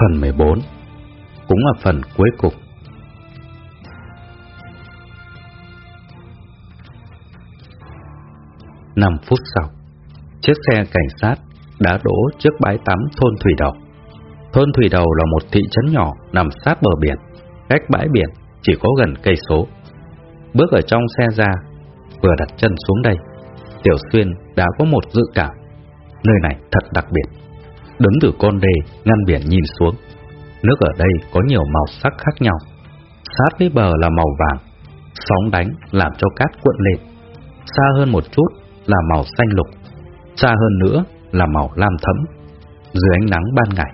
Phần 14 Cũng là phần cuối cùng. Năm phút sau, Chiếc xe cảnh sát đã đổ trước bãi tắm thôn Thủy Đầu. Thôn Thủy Đầu là một thị trấn nhỏ nằm sát bờ biển, Cách bãi biển chỉ có gần cây số. Bước ở trong xe ra, Vừa đặt chân xuống đây, Tiểu Xuyên đã có một dự cảm. Nơi này thật đặc biệt. Đứng từ con đê, ngăn biển nhìn xuống. Nước ở đây có nhiều màu sắc khác nhau. Sát với bờ là màu vàng, Sóng đánh làm cho cát cuộn lên. Xa hơn một chút là màu xanh lục, Xa hơn nữa là màu lam thẫm. Dưới ánh nắng ban ngày,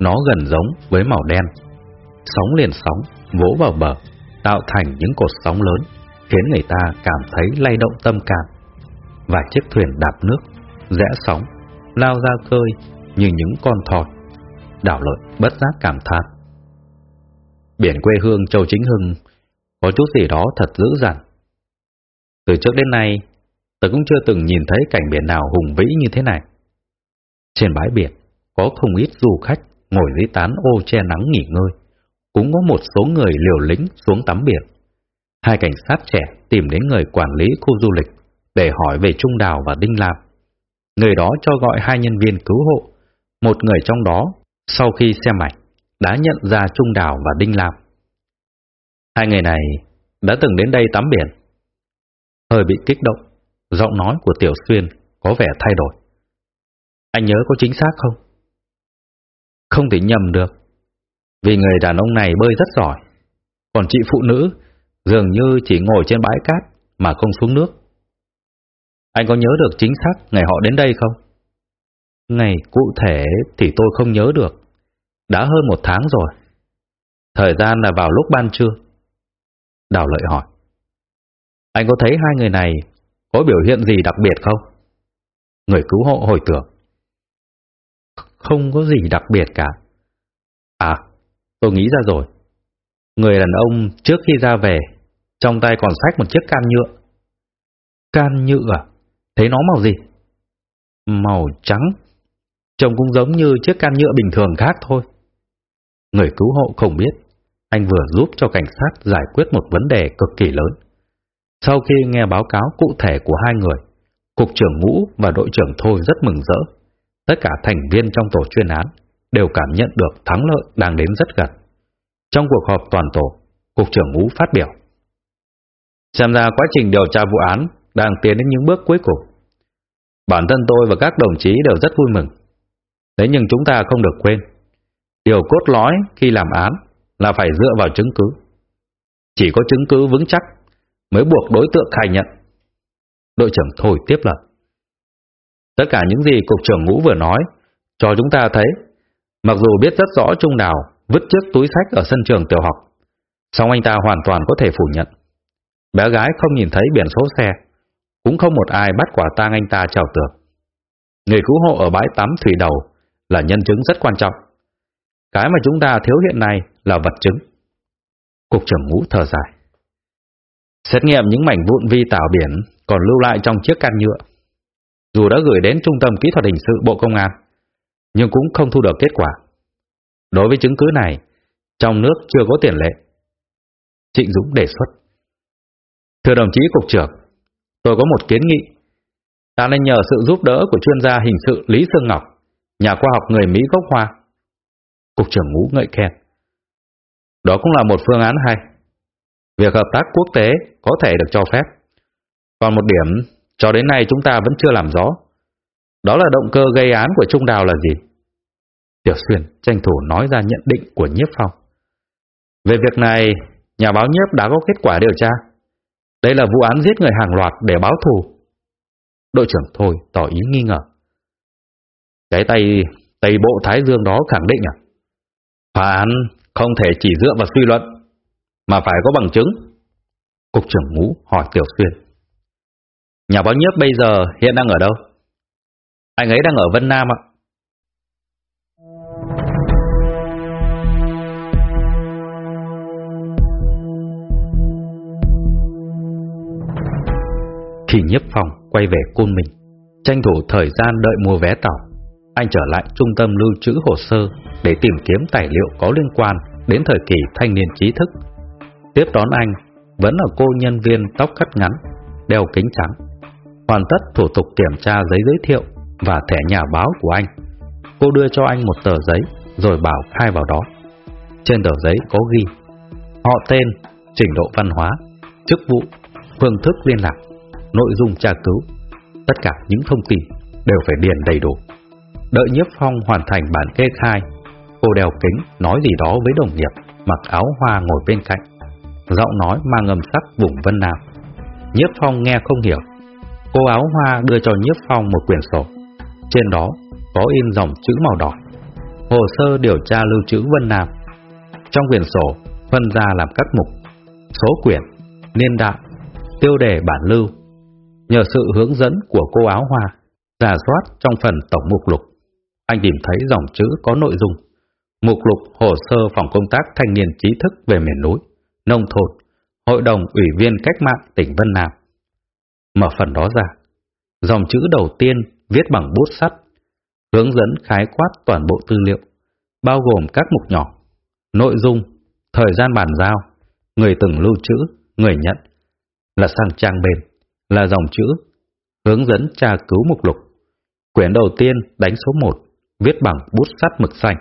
Nó gần giống với màu đen. Sóng liền sóng, vỗ vào bờ, Tạo thành những cột sóng lớn, Khiến người ta cảm thấy lay động tâm can. Và chiếc thuyền đạp nước, Rẽ sóng, Lao ra khơi như những con thoi. Đảo lợi bất giác cảm thán. Biển quê hương Châu Chính Hưng có chút gì đó thật dữ dằn. Từ trước đến nay, tôi cũng chưa từng nhìn thấy cảnh biển nào hùng vĩ như thế này. Trên bãi biển, có không ít du khách ngồi dưới tán ô che nắng nghỉ ngơi. Cũng có một số người liều lĩnh xuống tắm biển. Hai cảnh sát trẻ tìm đến người quản lý khu du lịch để hỏi về Trung Đào và Đinh Lam. Người đó cho gọi hai nhân viên cứu hộ một người trong đó, sau khi xem ảnh, đã nhận ra Trung Đào và Đinh Lam. Hai người này đã từng đến đây tắm biển. Hơi bị kích động, giọng nói của Tiểu Xuyên có vẻ thay đổi. Anh nhớ có chính xác không? Không thể nhầm được, vì người đàn ông này bơi rất giỏi, còn chị phụ nữ dường như chỉ ngồi trên bãi cát mà không xuống nước. Anh có nhớ được chính xác ngày họ đến đây không? Ngày cụ thể thì tôi không nhớ được. Đã hơn một tháng rồi. Thời gian là vào lúc ban trưa. Đào lợi hỏi. Anh có thấy hai người này có biểu hiện gì đặc biệt không? Người cứu hộ hồi tưởng. Không có gì đặc biệt cả. À, tôi nghĩ ra rồi. Người đàn ông trước khi ra về, trong tay còn xách một chiếc can nhựa. Can nhựa à? Thấy nó màu gì? Màu trắng. Trông cũng giống như chiếc can nhựa bình thường khác thôi. Người cứu hộ không biết, anh vừa giúp cho cảnh sát giải quyết một vấn đề cực kỳ lớn. Sau khi nghe báo cáo cụ thể của hai người, Cục trưởng Ngũ và đội trưởng Thôi rất mừng rỡ. Tất cả thành viên trong tổ chuyên án đều cảm nhận được thắng lợi đang đến rất gần. Trong cuộc họp toàn tổ, Cục trưởng Ngũ phát biểu. Xem ra quá trình điều tra vụ án đang tiến đến những bước cuối cùng. Bản thân tôi và các đồng chí đều rất vui mừng. Thế nhưng chúng ta không được quên, điều cốt lõi khi làm án là phải dựa vào chứng cứ. Chỉ có chứng cứ vững chắc mới buộc đối tượng khai nhận. Đội trưởng Thôi tiếp lời. Tất cả những gì Cục trưởng Ngũ vừa nói cho chúng ta thấy, mặc dù biết rất rõ Trung Đào vứt chiếc túi sách ở sân trường tiểu học, song anh ta hoàn toàn có thể phủ nhận. Bé gái không nhìn thấy biển số xe, cũng không một ai bắt quả tang anh ta trèo tường. Người cứu hộ ở bãi tắm thủy đầu là nhân chứng rất quan trọng. Cái mà chúng ta thiếu hiện nay là vật chứng. Cục trưởng ngũ thở dài. Xét nghiệm những mảnh vụn vi tảo biển còn lưu lại trong chiếc can nhựa. Dù đã gửi đến Trung tâm Kỹ thuật Hình sự Bộ Công an, nhưng cũng không thu được kết quả. Đối với chứng cứ này, trong nước chưa có tiền lệ. Trịnh Dũng đề xuất. Thưa đồng chí Cục trưởng, tôi có một kiến nghị. Ta nên nhờ sự giúp đỡ của chuyên gia hình sự Lý Sương Ngọc nhà khoa học người Mỹ gốc Hoa. Cục trưởng ngũ ngợi khen. Đó cũng là một phương án hay. Việc hợp tác quốc tế có thể được cho phép. Còn một điểm, cho đến nay chúng ta vẫn chưa làm rõ. Đó là động cơ gây án của Trung Đào là gì? Tiểu Xuyên tranh thủ nói ra nhận định của Nhiếp Phong. Về việc này, nhà báo Nhiếp đã có kết quả điều tra. Đây là vụ án giết người hàng loạt để báo thù. Đội trưởng Thôi tỏ ý nghi ngờ. Cái tay Tây Bộ Thái Dương đó khẳng định à? Phá án không thể chỉ dựa vào suy luận, mà phải có bằng chứng. Cục trưởng ngũ hỏi Tiểu Xuyên. Nhà báo nhiếp bây giờ hiện đang ở đâu? Anh ấy đang ở Vân Nam ạ. Khi nhiếp phòng quay về Côn mình, tranh thủ thời gian đợi mua vé tàu, anh trở lại trung tâm lưu trữ hồ sơ để tìm kiếm tài liệu có liên quan đến thời kỳ thanh niên trí thức. Tiếp đón anh vẫn là cô nhân viên tóc cắt ngắn, đeo kính trắng. Hoàn tất thủ tục kiểm tra giấy giới thiệu và thẻ nhà báo của anh. Cô đưa cho anh một tờ giấy rồi bảo khai vào đó. Trên tờ giấy có ghi họ tên, trình độ văn hóa, chức vụ, phương thức liên lạc, nội dung tra cứu. Tất cả những thông tin đều phải điền đầy đủ. Đợi Nhiếp Phong hoàn thành bản kê khai, cô Đèo kính nói gì đó với đồng nghiệp mặc áo hoa ngồi bên cạnh. Giọng nói mang âm sắc vùng Vân Nam. Nhiếp Phong nghe không hiểu. Cô áo hoa đưa cho Nhiếp Phong một quyển sổ. Trên đó có in dòng chữ màu đỏ. Hồ sơ điều tra lưu trữ Vân Nam. Trong quyển sổ phân ra làm các mục, số quyển, niên đại, tiêu đề bản lưu. Nhờ sự hướng dẫn của cô áo hoa, giả soát trong phần tổng mục lục, anh tìm thấy dòng chữ có nội dung. Mục lục hồ sơ phòng công tác thanh niên trí thức về miền núi, nông thôn, hội đồng ủy viên cách mạng tỉnh Vân Nam. Mở phần đó ra, dòng chữ đầu tiên viết bằng bút sắt, hướng dẫn khái quát toàn bộ tư liệu, bao gồm các mục nhỏ, nội dung, thời gian bàn giao, người từng lưu trữ, người nhận, là sang trang bên, là dòng chữ, hướng dẫn tra cứu mục lục. Quyển đầu tiên đánh số 1, viết bằng bút sắt mực xanh.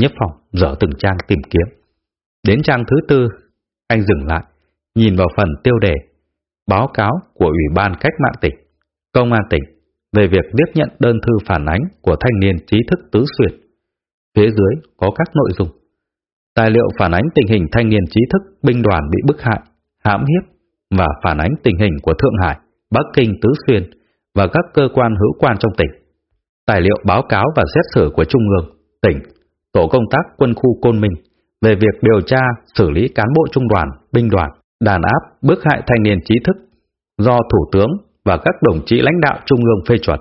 nhấp phòng dở từng trang tìm kiếm. Đến trang thứ tư, anh dừng lại, nhìn vào phần tiêu đề, báo cáo của Ủy ban Cách mạng tỉnh, Công an tỉnh về việc tiếp nhận đơn thư phản ánh của thanh niên trí thức tứ xuyên. Phía dưới có các nội dung. Tài liệu phản ánh tình hình thanh niên trí thức binh đoàn bị bức hại, hãm hiếp và phản ánh tình hình của Thượng Hải, Bắc Kinh, Tứ Xuyên và các cơ quan hữu quan trong tỉnh. Tài liệu báo cáo và xét xử của Trung ương, tỉnh, tổ công tác quân khu Côn Minh về việc điều tra, xử lý cán bộ trung đoàn, binh đoàn, đàn áp, bức hại thanh niên trí thức do Thủ tướng và các đồng chí lãnh đạo Trung ương phê chuẩn.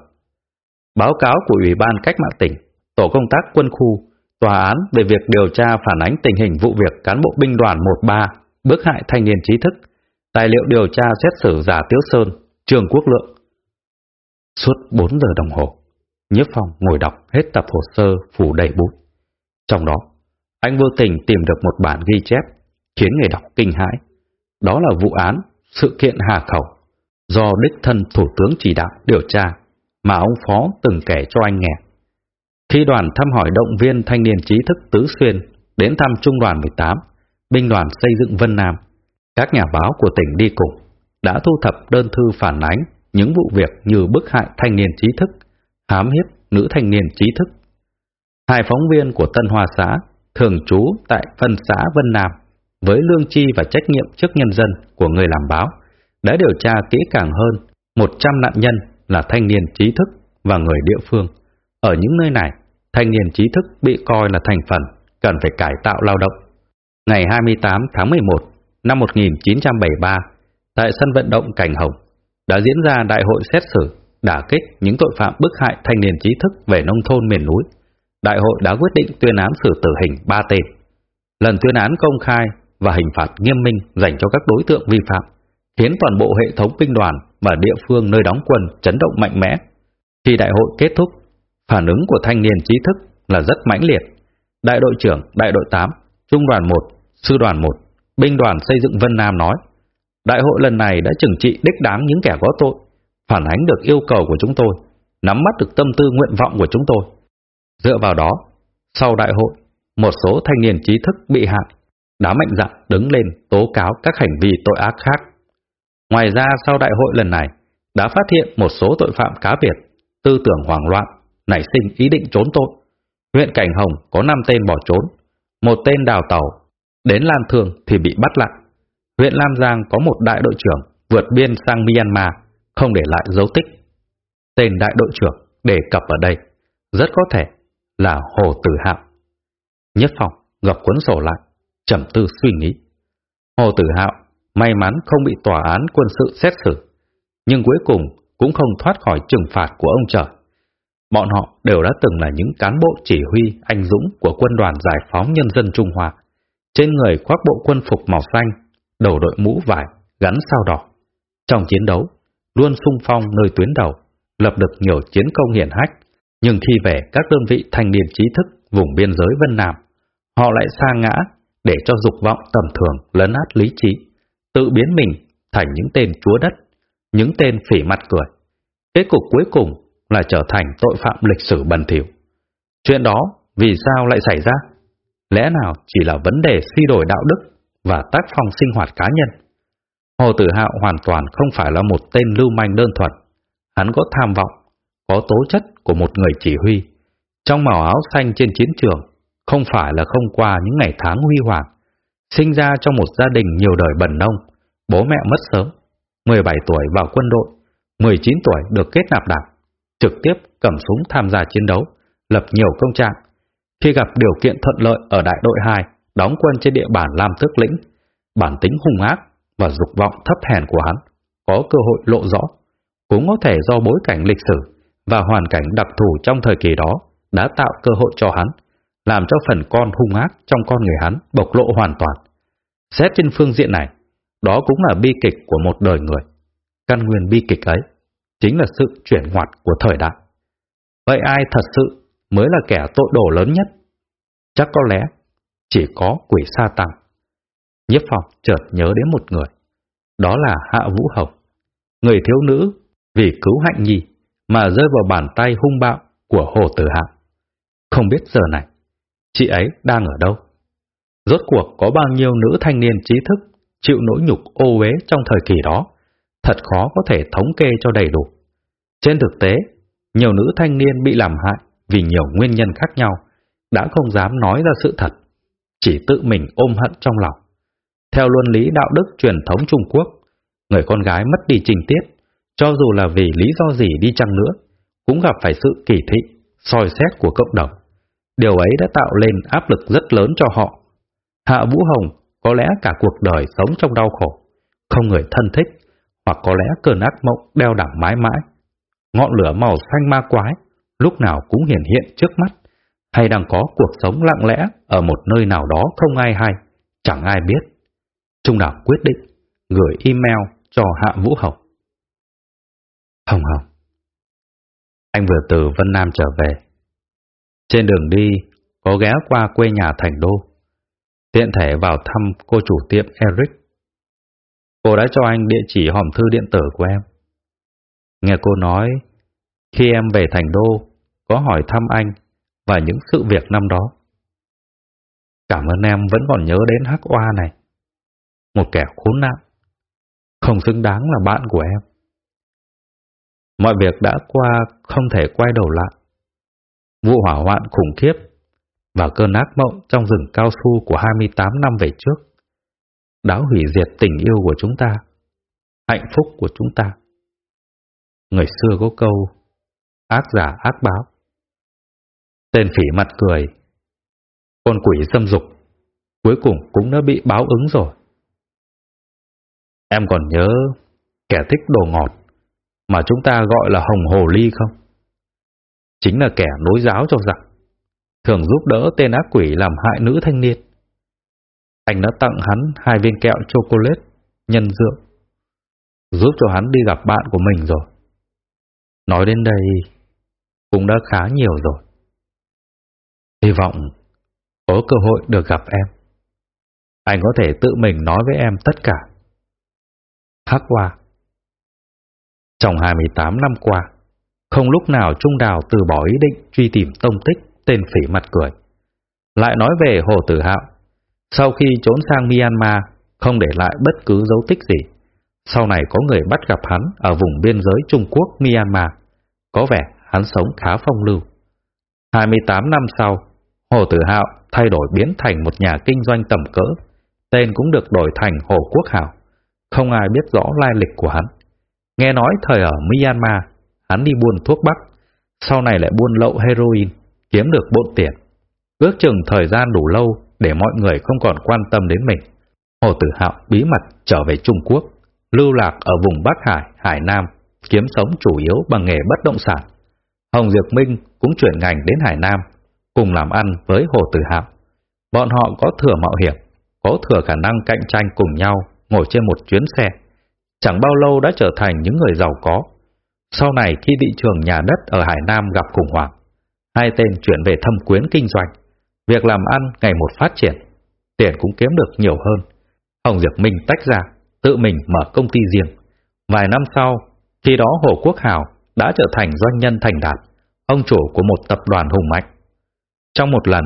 Báo cáo của Ủy ban Cách mạng tỉnh, tổ công tác quân khu, tòa án về việc điều tra phản ánh tình hình vụ việc cán bộ binh đoàn 13 bức hại thanh niên trí thức, tài liệu điều tra xét xử giả Tiếu Sơn, Trường Quốc Lượng. Suốt 4 giờ đồng hồ, Nhiếp Phong ngồi đọc hết tập hồ sơ phủ đầy bút. Trong đó, anh vô tình tìm được một bản ghi chép khiến người đọc kinh hãi. Đó là vụ án sự kiện Hà Khẩu do đích thân Thủ tướng chỉ đạo điều tra mà ông Phó từng kể cho anh nghe. Khi đoàn thăm hỏi động viên thanh niên trí thức Tứ Xuyên đến thăm Trung đoàn 18, binh đoàn xây dựng Vân Nam, các nhà báo của tỉnh đi cùng đã thu thập đơn thư phản ánh những vụ việc như bức hại thanh niên trí thức, hám hiếp nữ thanh niên trí thức. Hai phóng viên của Tân Hoa xã thường trú tại phân xã Vân Nam với lương chi và trách nhiệm trước nhân dân của người làm báo đã điều tra kỹ càng hơn 100 nạn nhân là thanh niên trí thức và người địa phương. Ở những nơi này, thanh niên trí thức bị coi là thành phần cần phải cải tạo lao động. Ngày 28 tháng 11 năm 1973, tại sân vận động Cảnh Hồng, đã diễn ra đại hội xét xử đả kích những tội phạm bức hại thanh niên trí thức về nông thôn miền núi. Đại hội đã quyết định tuyên án xử tử hình ba tên. Lần tuyên án công khai và hình phạt nghiêm minh dành cho các đối tượng vi phạm, khiến toàn bộ hệ thống binh đoàn và địa phương nơi đóng quân chấn động mạnh mẽ. Khi đại hội kết thúc, phản ứng của thanh niên trí thức là rất mãnh liệt. Đại đội trưởng Đại đội 8, Trung đoàn 1, Sư đoàn 1, Binh đoàn xây dựng Vân Nam nói, đại hội lần này đã trừng trị đích đáng những kẻ có tội, phản ánh được yêu cầu của chúng tôi, nắm bắt được tâm tư nguyện vọng của chúng tôi. Dựa vào đó, sau đại hội, một số thanh niên trí thức bị hại đã mạnh dạn đứng lên tố cáo các hành vi tội ác khác. Ngoài ra sau đại hội lần này, đã phát hiện một số tội phạm cá biệt, tư tưởng hoảng loạn, nảy sinh ý định trốn tội. Huyện Cảnh Hồng có 5 tên bỏ trốn, một tên đào tàu, đến Lan Thương thì bị bắt lại. Huyện Lam Giang có một đại đội trưởng vượt biên sang Myanmar, không để lại dấu tích. Tên đại đội trưởng đề cập ở đây, rất có thể là Hồ Tử Hạo. Nhất phong gặp cuốn sổ lại, trầm tư suy nghĩ. Hồ Tử Hạo may mắn không bị tòa án quân sự xét xử, nhưng cuối cùng cũng không thoát khỏi trừng phạt của ông trời. Bọn họ đều đã từng là những cán bộ chỉ huy anh dũng của quân đoàn giải phóng nhân dân Trung Hoa. Trên người khoác bộ quân phục màu xanh, đầu đội mũ vải, gắn sao đỏ. Trong chiến đấu, luôn sung phong nơi tuyến đầu, lập được nhiều chiến công hiển hách, Nhưng khi về các đơn vị thanh niên trí thức vùng biên giới Vân Nam, họ lại sa ngã để cho dục vọng tầm thường lấn át lý trí, tự biến mình thành những tên chúa đất, những tên phỉ mặt cười. Kết cục cuối cùng là trở thành tội phạm lịch sử bẩn thỉu. Chuyện đó vì sao lại xảy ra? Lẽ nào chỉ là vấn đề suy đổi đạo đức và tác phong sinh hoạt cá nhân? Hồ Tử Hạo hoàn toàn không phải là một tên lưu manh đơn thuần. Hắn có tham vọng, có tố chất của một người chỉ huy. Trong màu áo xanh trên chiến trường, không phải là không qua những ngày tháng huy hoàng. Sinh ra trong một gia đình nhiều đời bần nông, bố mẹ mất sớm, 17 tuổi vào quân đội, 19 tuổi được kết nạp đảng, trực tiếp cầm súng tham gia chiến đấu, lập nhiều công trạng. Khi gặp điều kiện thuận lợi ở đại đội 2, đóng quân trên địa bàn Lam Tước Lĩnh, bản tính hung ác và dục vọng thấp hèn của hắn có cơ hội lộ rõ, cũng có thể do bối cảnh lịch sử và hoàn cảnh đặc thù trong thời kỳ đó đã tạo cơ hội cho hắn, làm cho phần con hung ác trong con người hắn bộc lộ hoàn toàn. Xét trên phương diện này, đó cũng là bi kịch của một đời người. Căn nguyên bi kịch ấy chính là sự chuyển ngoặt của thời đại. Vậy ai thật sự mới là kẻ tội đồ lớn nhất? Chắc có lẽ chỉ có quỷ sa tăng. Nhiếp phòng chợt nhớ đến một người. Đó là Hạ Vũ Hồng. Người thiếu nữ vì cứu hạnh nhi mà rơi vào bàn tay hung bạo của Hồ Tử Hạ. Không biết giờ này, chị ấy đang ở đâu? Rốt cuộc có bao nhiêu nữ thanh niên trí thức chịu nỗi nhục ô uế trong thời kỳ đó, thật khó có thể thống kê cho đầy đủ. Trên thực tế, nhiều nữ thanh niên bị làm hại vì nhiều nguyên nhân khác nhau, đã không dám nói ra sự thật, chỉ tự mình ôm hận trong lòng. Theo luân lý đạo đức truyền thống Trung Quốc, người con gái mất đi trình tiết, cho dù là vì lý do gì đi chăng nữa, cũng gặp phải sự kỳ thị, soi xét của cộng đồng. Điều ấy đã tạo lên áp lực rất lớn cho họ. Hạ Vũ Hồng có lẽ cả cuộc đời sống trong đau khổ, không người thân thích, hoặc có lẽ cơn ác mộng đeo đẳng mãi mãi. Ngọn lửa màu xanh ma quái lúc nào cũng hiển hiện trước mắt, hay đang có cuộc sống lặng lẽ ở một nơi nào đó không ai hay, chẳng ai biết. Trung Đảo quyết định gửi email cho Hạ Vũ Hồng. Hồng Hồng Anh vừa từ Vân Nam trở về. Trên đường đi, có ghé qua quê nhà Thành Đô. Tiện thể vào thăm cô chủ tiệm Eric. Cô đã cho anh địa chỉ hòm thư điện tử của em. Nghe cô nói, khi em về Thành Đô, có hỏi thăm anh và những sự việc năm đó. Cảm ơn em vẫn còn nhớ đến hắc oa này một kẻ khốn nạn, không xứng đáng là bạn của em. Mọi việc đã qua không thể quay đầu lại. Vụ hỏa hoạn khủng khiếp và cơn ác mộng trong rừng cao su của 28 năm về trước đã hủy diệt tình yêu của chúng ta, hạnh phúc của chúng ta. Người xưa có câu, ác giả ác báo. Tên phỉ mặt cười, con quỷ dâm dục, cuối cùng cũng đã bị báo ứng rồi. Em còn nhớ kẻ thích đồ ngọt mà chúng ta gọi là hồng hồ ly không? Chính là kẻ nối giáo cho rằng thường giúp đỡ tên ác quỷ làm hại nữ thanh niên. Anh đã tặng hắn hai viên kẹo chocolate nhân rượu, giúp cho hắn đi gặp bạn của mình rồi. Nói đến đây cũng đã khá nhiều rồi. Hy vọng có cơ hội được gặp em. Anh có thể tự mình nói với em tất cả. Hắc Hoa Trong 28 năm qua, không lúc nào Trung Đào từ bỏ ý định truy tìm tông tích tên phỉ mặt cười. Lại nói về Hồ Tử Hạo, sau khi trốn sang Myanmar, không để lại bất cứ dấu tích gì. Sau này có người bắt gặp hắn ở vùng biên giới Trung Quốc Myanmar. Có vẻ hắn sống khá phong lưu. 28 năm sau, Hồ Tử Hạo thay đổi biến thành một nhà kinh doanh tầm cỡ, tên cũng được đổi thành Hồ Quốc Hảo. Không ai biết rõ lai lịch của hắn. Nghe nói thời ở Myanmar, hắn đi buôn thuốc bắc, sau này lại buôn lậu heroin, kiếm được bộn tiền. Ước chừng thời gian đủ lâu để mọi người không còn quan tâm đến mình. Hồ Tử Hạo bí mật trở về Trung Quốc, lưu lạc ở vùng Bắc Hải, Hải Nam, kiếm sống chủ yếu bằng nghề bất động sản. Hồng Diệp Minh cũng chuyển ngành đến Hải Nam, cùng làm ăn với Hồ Tử Hạo. Bọn họ có thừa mạo hiểm, có thừa khả năng cạnh tranh cùng nhau ngồi trên một chuyến xe. Chẳng bao lâu đã trở thành những người giàu có. Sau này khi thị trường nhà đất ở Hải Nam gặp khủng hoảng, Hai tên chuyển về thâm quyến kinh doanh, việc làm ăn ngày một phát triển, tiền cũng kiếm được nhiều hơn. Hồng Diệp Minh tách ra, tự mình mở công ty riêng. Vài năm sau, khi đó Hồ Quốc Hào đã trở thành doanh nhân thành đạt, ông chủ của một tập đoàn hùng mạnh. Trong một lần,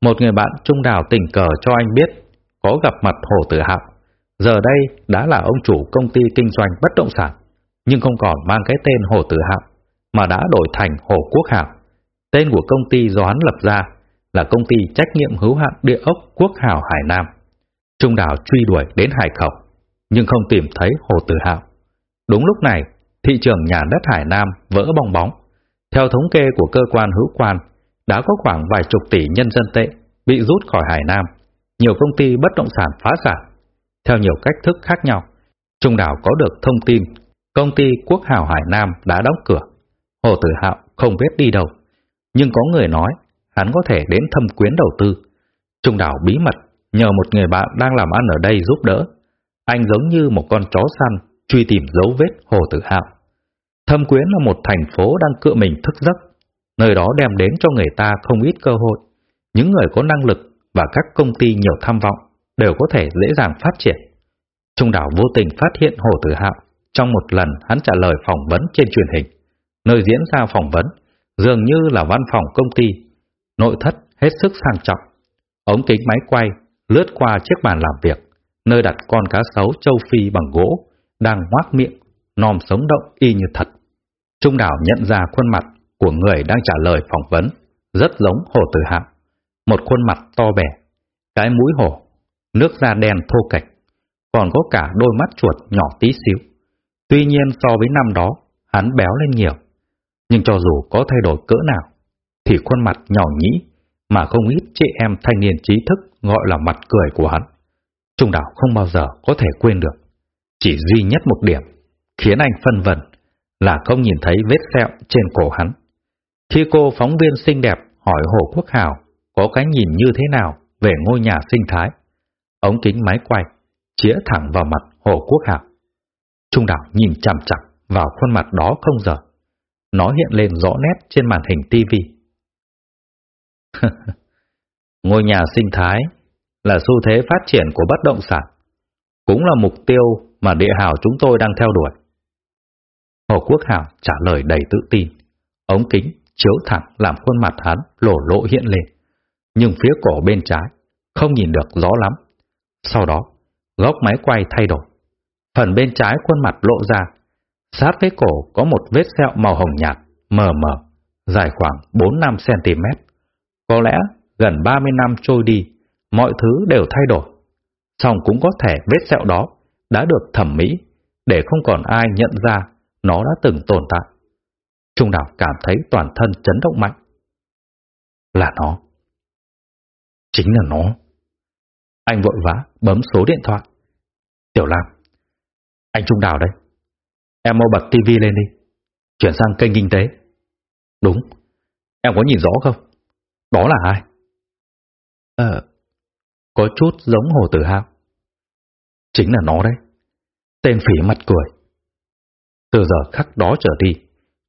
một người bạn trung đào tình cờ cho anh biết có gặp mặt Hồ Tử Hạo. Giờ đây đã là ông chủ công ty kinh doanh bất động sản, nhưng không còn mang cái tên Hồ Tử Hạo, mà đã đổi thành Hồ Quốc Hạo. Tên của công ty do hắn lập ra là công ty trách nhiệm hữu hạn địa ốc Quốc Hào Hải Nam. Trung đảo truy đuổi đến Hải Khẩu, nhưng không tìm thấy Hồ Tử Hạo. Đúng lúc này, thị trường nhà đất Hải Nam vỡ bong bóng. Theo thống kê của cơ quan hữu quan, đã có khoảng vài chục tỷ nhân dân tệ bị rút khỏi Hải Nam. Nhiều công ty bất động sản phá sản. Theo nhiều cách thức khác nhau, Trung đảo có được thông tin công ty Quốc Hào Hải Nam đã đóng cửa. Hồ Tử Hạo không biết đi đâu, nhưng có người nói hắn có thể đến thâm quyến đầu tư. Trung đảo bí mật nhờ một người bạn đang làm ăn ở đây giúp đỡ. Anh giống như một con chó săn truy tìm dấu vết Hồ Tử Hạo. Thâm Quyến là một thành phố đang cựa mình thức giấc, nơi đó đem đến cho người ta không ít cơ hội. Những người có năng lực và các công ty nhiều tham vọng đều có thể dễ dàng phát triển. Trung đảo vô tình phát hiện Hồ Tử Hạo trong một lần hắn trả lời phỏng vấn trên truyền hình. Nơi diễn ra phỏng vấn dường như là văn phòng công ty, nội thất hết sức sang trọng. Ống kính máy quay lướt qua chiếc bàn làm việc, nơi đặt con cá sấu châu Phi bằng gỗ đang ngoác miệng, nòm sống động y như thật. Trung đảo nhận ra khuôn mặt của người đang trả lời phỏng vấn, rất giống Hồ Tử Hạo. Một khuôn mặt to bẻ, cái mũi hổ, nước da đen thô kệch, còn có cả đôi mắt chuột nhỏ tí xíu. Tuy nhiên so với năm đó, hắn béo lên nhiều. Nhưng cho dù có thay đổi cỡ nào, thì khuôn mặt nhỏ nhĩ mà không ít chị em thanh niên trí thức gọi là mặt cười của hắn. Trung đảo không bao giờ có thể quên được. Chỉ duy nhất một điểm khiến anh phân vân là không nhìn thấy vết sẹo trên cổ hắn. Khi cô phóng viên xinh đẹp hỏi Hồ Quốc Hào có cái nhìn như thế nào về ngôi nhà sinh thái, ống kính máy quay chĩa thẳng vào mặt Hồ Quốc Hạo, Trung đảo nhìn chằm chằm vào khuôn mặt đó không giờ. Nó hiện lên rõ nét trên màn hình tivi. ngôi nhà sinh thái là xu thế phát triển của bất động sản, cũng là mục tiêu mà địa hào chúng tôi đang theo đuổi. Hồ Quốc Hào trả lời đầy tự tin, ống kính chiếu thẳng làm khuôn mặt hắn lổ lộ hiện lên, nhưng phía cổ bên trái không nhìn được rõ lắm. Sau đó, góc máy quay thay đổi, phần bên trái khuôn mặt lộ ra, sát với cổ có một vết sẹo màu hồng nhạt, mờ mờ, dài khoảng 4-5 cm. Có lẽ gần 30 năm trôi đi, mọi thứ đều thay đổi. Song cũng có thể vết sẹo đó đã được thẩm mỹ để không còn ai nhận ra nó đã từng tồn tại. Trung đảo cảm thấy toàn thân chấn động mạnh. Là nó. Chính là nó. Anh vội vã bấm số điện thoại. Tiểu Lam. Anh Trung Đào đây. Em mau bật tivi lên đi. Chuyển sang kênh kinh tế. Đúng. Em có nhìn rõ không? Đó là ai? Ờ, có chút giống Hồ Tử Hạo. Chính là nó đấy. Tên phỉ mặt cười. Từ giờ khắc đó trở đi,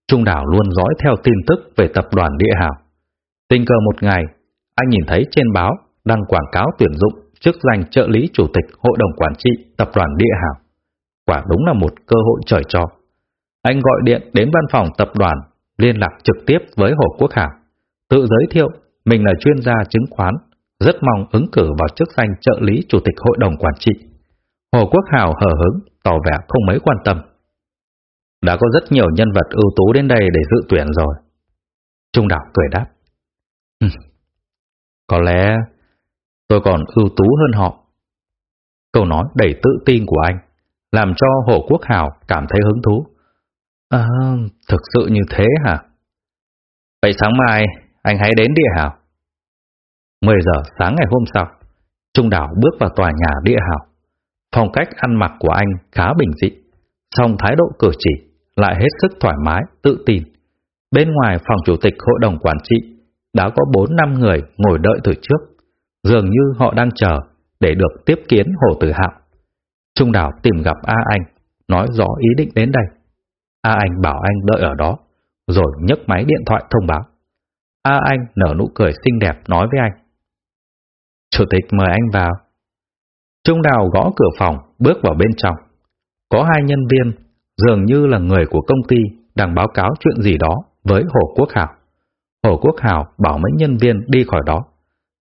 Trung đảo luôn dõi theo tin tức về tập đoàn địa hào. Tình cờ một ngày, anh nhìn thấy trên báo đăng quảng cáo tuyển dụng chức danh trợ lý chủ tịch hội đồng quản trị tập đoàn địa hào. Quả đúng là một cơ hội trời cho. Anh gọi điện đến văn phòng tập đoàn, liên lạc trực tiếp với Hồ Quốc Hảo, tự giới thiệu mình là chuyên gia chứng khoán, rất mong ứng cử vào chức danh trợ lý chủ tịch hội đồng quản trị. Hồ Quốc Hào hờ hứng, tỏ vẻ không mấy quan tâm. Đã có rất nhiều nhân vật ưu tú đến đây để dự tuyển rồi. Trung Đạo cười đáp. có lẽ tôi còn ưu tú hơn họ. Câu nói đầy tự tin của anh làm cho Hồ Quốc Hào cảm thấy hứng thú. À, thực sự như thế hả? Vậy sáng mai anh hãy đến địa hào. 10 giờ sáng ngày hôm sau, Trung đảo bước vào tòa nhà địa hào. Phong cách ăn mặc của anh khá bình dị, song thái độ cử chỉ lại hết sức thoải mái, tự tin. Bên ngoài phòng chủ tịch hội đồng quản trị đã có 4 năm người ngồi đợi từ trước, dường như họ đang chờ để được tiếp kiến Hồ Tử Hạo. Trung đảo tìm gặp A Anh, nói rõ ý định đến đây. A Anh bảo anh đợi ở đó, rồi nhấc máy điện thoại thông báo. A Anh nở nụ cười xinh đẹp nói với anh. Chủ tịch mời anh vào. Trung Đào gõ cửa phòng, bước vào bên trong. Có hai nhân viên, dường như là người của công ty, đang báo cáo chuyện gì đó với Hồ Quốc Hảo. Hồ Quốc Hảo bảo mấy nhân viên đi khỏi đó.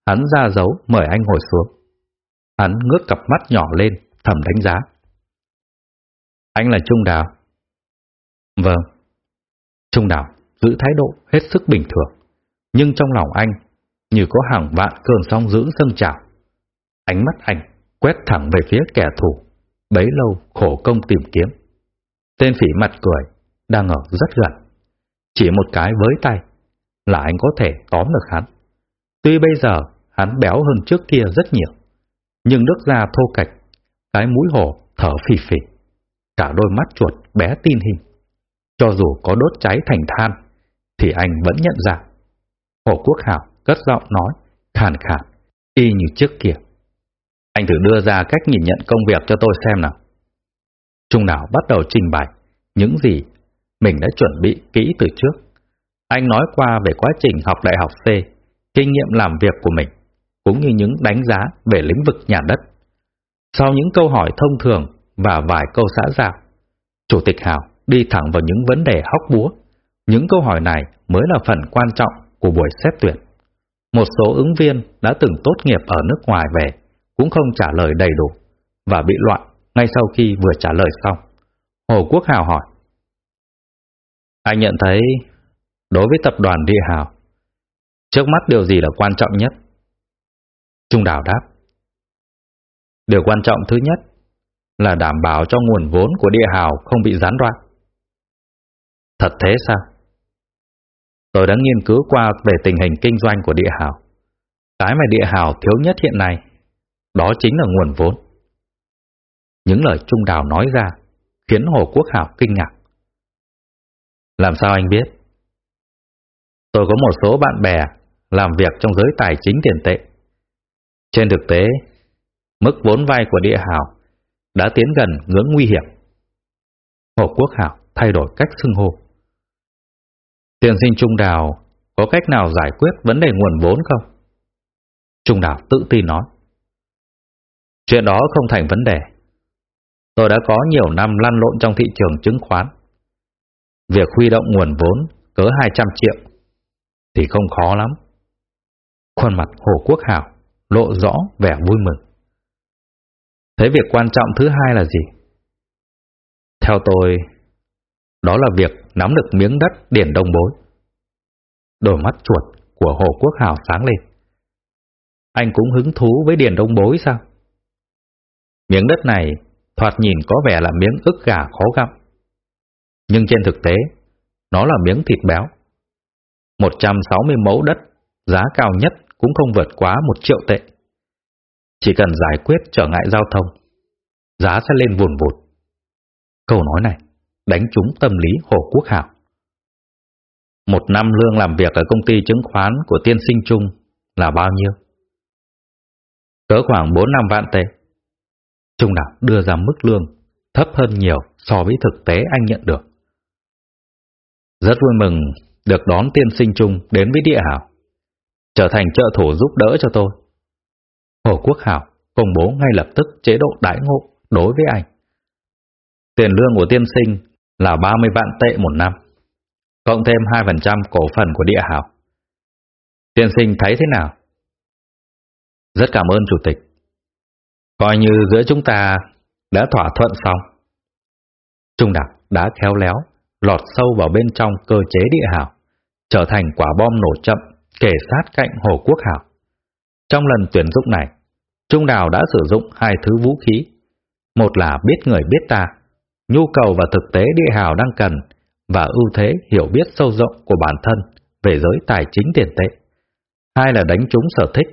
Hắn ra dấu mời anh ngồi xuống. Hắn ngước cặp mắt nhỏ lên, thầm đánh giá. Anh là Trung Đào. Vâng. Trung Đào giữ thái độ hết sức bình thường, nhưng trong lòng anh như có hàng vạn cơn sóng dữ dâng trào. Ánh mắt anh quét thẳng về phía kẻ thù, bấy lâu khổ công tìm kiếm. Tên phỉ mặt cười, đang ở rất gần. Chỉ một cái với tay là anh có thể tóm được hắn. Tuy bây giờ hắn béo hơn trước kia rất nhiều, nhưng nước da thô cạch, cái mũi hổ thở phì phì, cả đôi mắt chuột bé tin hình. Cho dù có đốt cháy thành than, thì anh vẫn nhận ra. Hồ Quốc Hảo cất giọng nói, khàn khàn, y như trước kia. Anh thử đưa ra cách nhìn nhận công việc cho tôi xem nào. Trung Đảo bắt đầu trình bày những gì mình đã chuẩn bị kỹ từ trước. Anh nói qua về quá trình học đại học C, kinh nghiệm làm việc của mình, cũng như những đánh giá về lĩnh vực nhà đất. Sau những câu hỏi thông thường và vài câu xã giao, Chủ tịch Hào đi thẳng vào những vấn đề hóc búa. Những câu hỏi này mới là phần quan trọng của buổi xét tuyển. Một số ứng viên đã từng tốt nghiệp ở nước ngoài về cũng không trả lời đầy đủ và bị loạn ngay sau khi vừa trả lời xong. Hồ Quốc Hào hỏi. Anh nhận thấy đối với tập đoàn Địa Hào, trước mắt điều gì là quan trọng nhất? Trung Đào đáp. Điều quan trọng thứ nhất là đảm bảo cho nguồn vốn của Địa Hào không bị gián đoạn. Thật thế sao? Tôi đã nghiên cứu qua về tình hình kinh doanh của Địa Hào. Cái mà Địa Hào thiếu nhất hiện nay, đó chính là nguồn vốn. Những lời Trung Đào nói ra khiến Hồ Quốc Hảo kinh ngạc. Làm sao anh biết? Tôi có một số bạn bè làm việc trong giới tài chính tiền tệ. Trên thực tế, mức vốn vay của địa hào đã tiến gần ngưỡng nguy hiểm. Hồ Quốc Hảo thay đổi cách xưng hô. Tiền sinh Trung Đào có cách nào giải quyết vấn đề nguồn vốn không? Trung Đào tự tin nói. Chuyện đó không thành vấn đề. Tôi đã có nhiều năm lăn lộn trong thị trường chứng khoán. Việc huy động nguồn vốn cỡ 200 triệu thì không khó lắm. Khuôn mặt Hồ Quốc Hảo lộ rõ vẻ vui mừng. Thế việc quan trọng thứ hai là gì? Theo tôi, đó là việc nắm được miếng đất điển đông bối. Đôi mắt chuột của Hồ Quốc Hảo sáng lên. Anh cũng hứng thú với điển đông bối sao? Miếng đất này thoạt nhìn có vẻ là miếng ức gà khó gặm. Nhưng trên thực tế, nó là miếng thịt béo. 160 mẫu đất, giá cao nhất cũng không vượt quá một triệu tệ. Chỉ cần giải quyết trở ngại giao thông, giá sẽ lên vùn vụt. Câu nói này đánh trúng tâm lý Hồ Quốc Hảo. Một năm lương làm việc ở công ty chứng khoán của tiên sinh Trung là bao nhiêu? Cỡ khoảng 4 năm vạn tệ. Trung Đảo đưa ra mức lương thấp hơn nhiều so với thực tế anh nhận được. Rất vui mừng được đón tiên sinh Trung đến với địa hảo, trở thành trợ thủ giúp đỡ cho tôi. Hồ Quốc Hảo công bố ngay lập tức chế độ đãi ngộ đối với anh. Tiền lương của tiên sinh là 30 vạn tệ một năm, cộng thêm 2% cổ phần của địa hảo. Tiên sinh thấy thế nào? Rất cảm ơn Chủ tịch. Coi như giữa chúng ta đã thỏa thuận xong. Trung Đạc đã khéo léo, lọt sâu vào bên trong cơ chế địa hảo, trở thành quả bom nổ chậm kể sát cạnh Hồ Quốc Hảo. Trong lần tuyển dụng này, Trung Đào đã sử dụng hai thứ vũ khí. Một là biết người biết ta, nhu cầu và thực tế địa hào đang cần, và ưu thế hiểu biết sâu rộng của bản thân về giới tài chính tiền tệ. Hai là đánh trúng sở thích.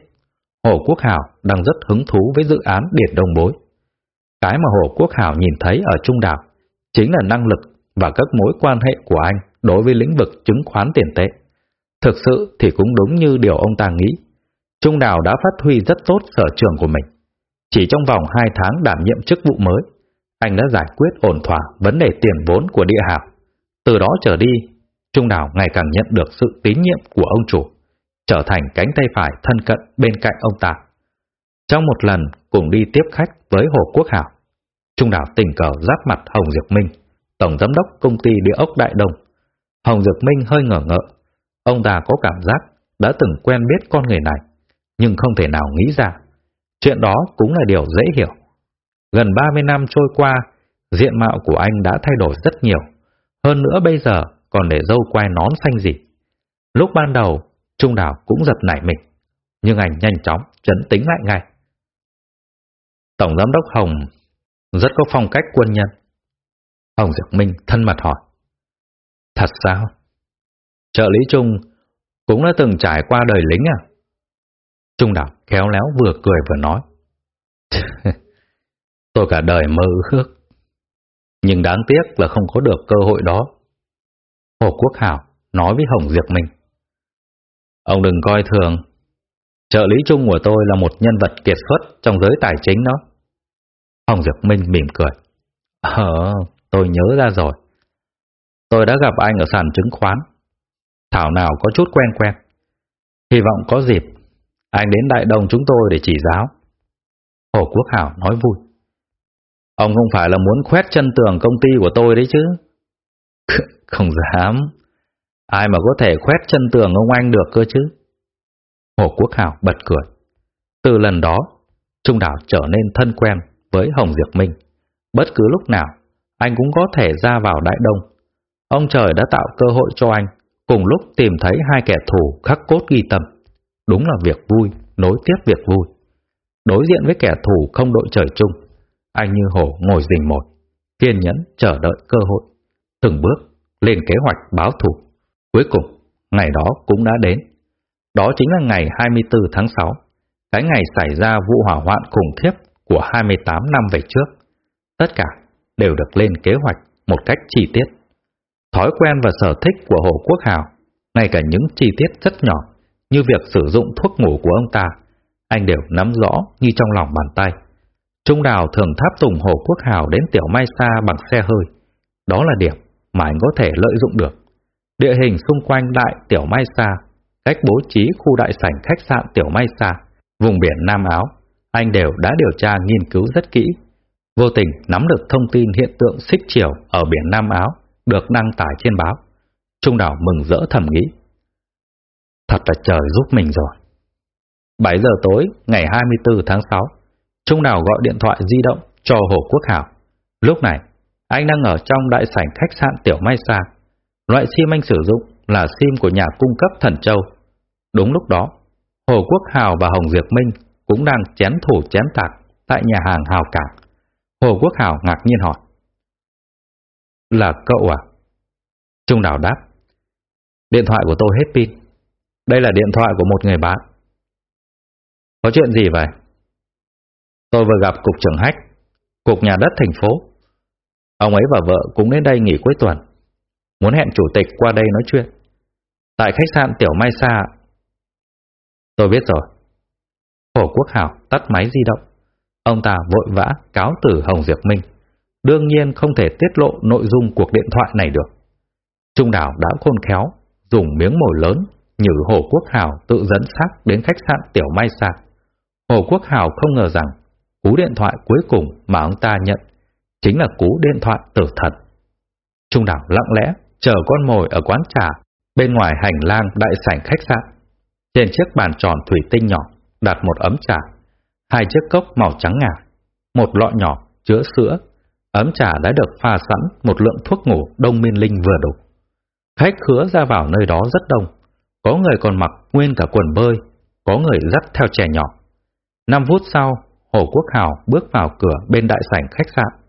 Hồ Quốc Hảo đang rất hứng thú với dự án Điện Đông Bối. Cái mà Hồ Quốc Hảo nhìn thấy ở Trung Đảo chính là năng lực và các mối quan hệ của anh đối với lĩnh vực chứng khoán tiền tệ. Thực sự thì cũng đúng như điều ông ta nghĩ. Trung Đào đã phát huy rất tốt sở trường của mình. Chỉ trong vòng 2 tháng đảm nhiệm chức vụ mới, anh đã giải quyết ổn thỏa vấn đề tiền vốn của địa hào. Từ đó trở đi, Trung Đào ngày càng nhận được sự tín nhiệm của ông chủ, trở thành cánh tay phải thân cận bên cạnh ông ta. Trong một lần cùng đi tiếp khách với Hồ Quốc Hảo, Trung Đào tình cờ giáp mặt Hồng Diệp Minh, tổng giám đốc công ty địa ốc Đại Đồng. Hồng Diệp Minh hơi ngờ ngợ, ông ta có cảm giác đã từng quen biết con người này, nhưng không thể nào nghĩ ra. Chuyện đó cũng là điều dễ hiểu. Gần 30 năm trôi qua, diện mạo của anh đã thay đổi rất nhiều. Hơn nữa bây giờ còn để dâu quai nón xanh gì. Lúc ban đầu, Trung đào cũng giật nảy mình, nhưng anh nhanh chóng chấn tính lại ngay. Tổng giám đốc Hồng rất có phong cách quân nhân. Hồng Diệp Minh thân mật hỏi. Thật sao? Trợ lý Trung cũng đã từng trải qua đời lính à? Trung đọc, khéo léo vừa cười vừa nói. Tôi cả đời mơ ước. Nhưng đáng tiếc là không có được cơ hội đó. Hồ Quốc Hảo nói với Hồng Diệp Minh. Ông đừng coi thường. Trợ lý chung của tôi là một nhân vật kiệt xuất trong giới tài chính đó. Hồng Diệp Minh mỉm cười. Ờ, tôi nhớ ra rồi. Tôi đã gặp anh ở sàn chứng khoán. Thảo nào có chút quen quen. Hy vọng có dịp, anh đến Đại Đồng chúng tôi để chỉ giáo. Hồ Quốc Hảo nói vui. Ông không phải là muốn khoét chân tường công ty của tôi đấy chứ? Không dám. Ai mà có thể khoét chân tường ông anh được cơ chứ? Hồ Quốc Hảo bật cười. Từ lần đó, Trung Đảo trở nên thân quen với Hồng Diệp Minh. Bất cứ lúc nào, anh cũng có thể ra vào Đại Đông. Ông trời đã tạo cơ hội cho anh, cùng lúc tìm thấy hai kẻ thù khắc cốt ghi tâm. Đúng là việc vui, nối tiếp việc vui. Đối diện với kẻ thù không đội trời chung, anh như hổ ngồi rình mồi kiên nhẫn chờ đợi cơ hội, từng bước lên kế hoạch báo thù. Cuối cùng, ngày đó cũng đã đến. Đó chính là ngày 24 tháng 6, cái ngày xảy ra vụ hỏa hoạn khủng khiếp của 28 năm về trước. Tất cả đều được lên kế hoạch một cách chi tiết. Thói quen và sở thích của Hồ Quốc Hào, ngay cả những chi tiết rất nhỏ như việc sử dụng thuốc ngủ của ông ta, anh đều nắm rõ như trong lòng bàn tay. Trung Đào thường tháp tùng Hồ Quốc Hào đến Tiểu Mai Sa bằng xe hơi. Đó là điểm mà anh có thể lợi dụng được. Địa hình xung quanh đại Tiểu Mai Sa, cách bố trí khu đại sảnh khách sạn Tiểu Mai Sa, vùng biển Nam Áo, anh đều đã điều tra nghiên cứu rất kỹ. Vô tình nắm được thông tin hiện tượng xích chiều ở biển Nam Áo được đăng tải trên báo. Trung đảo mừng rỡ thầm nghĩ. Thật là trời giúp mình rồi. 7 giờ tối ngày 24 tháng 6, Trung đảo gọi điện thoại di động cho Hồ Quốc Hảo. Lúc này, anh đang ở trong đại sảnh khách sạn Tiểu Mai Sa. Loại sim anh sử dụng là sim của nhà cung cấp Thần Châu. Đúng lúc đó, Hồ Quốc Hào và Hồng Diệp Minh cũng đang chén thủ chén tạc tại nhà hàng Hào Cảng. Hồ Quốc Hào ngạc nhiên hỏi. Là cậu à? Trung Đào đáp. Điện thoại của tôi hết pin. Đây là điện thoại của một người bạn. Có chuyện gì vậy? Tôi vừa gặp cục trưởng Hách, cục nhà đất thành phố. Ông ấy và vợ cũng đến đây nghỉ cuối tuần. Muốn hẹn chủ tịch qua đây nói chuyện. Tại khách sạn Tiểu Mai Sa. Tôi biết rồi. Hồ Quốc Hảo tắt máy di động. Ông ta vội vã cáo từ Hồng Diệp Minh. Đương nhiên không thể tiết lộ nội dung cuộc điện thoại này được. Trung đảo đã khôn khéo, dùng miếng mồi lớn như Hồ Quốc Hào tự dẫn xác đến khách sạn Tiểu Mai Sa. Hồ Quốc Hào không ngờ rằng cú điện thoại cuối cùng mà ông ta nhận chính là cú điện thoại tử thật. Trung đảo lặng lẽ chờ con mồi ở quán trà bên ngoài hành lang đại sảnh khách sạn. Trên chiếc bàn tròn thủy tinh nhỏ đặt một ấm trà, hai chiếc cốc màu trắng ngà, một lọ nhỏ chứa sữa. Ấm trà đã được pha sẵn một lượng thuốc ngủ đông minh linh vừa đủ. Khách khứa ra vào nơi đó rất đông, có người còn mặc nguyên cả quần bơi, có người dắt theo trẻ nhỏ. Năm phút sau, Hồ Quốc Hào bước vào cửa bên đại sảnh khách sạn.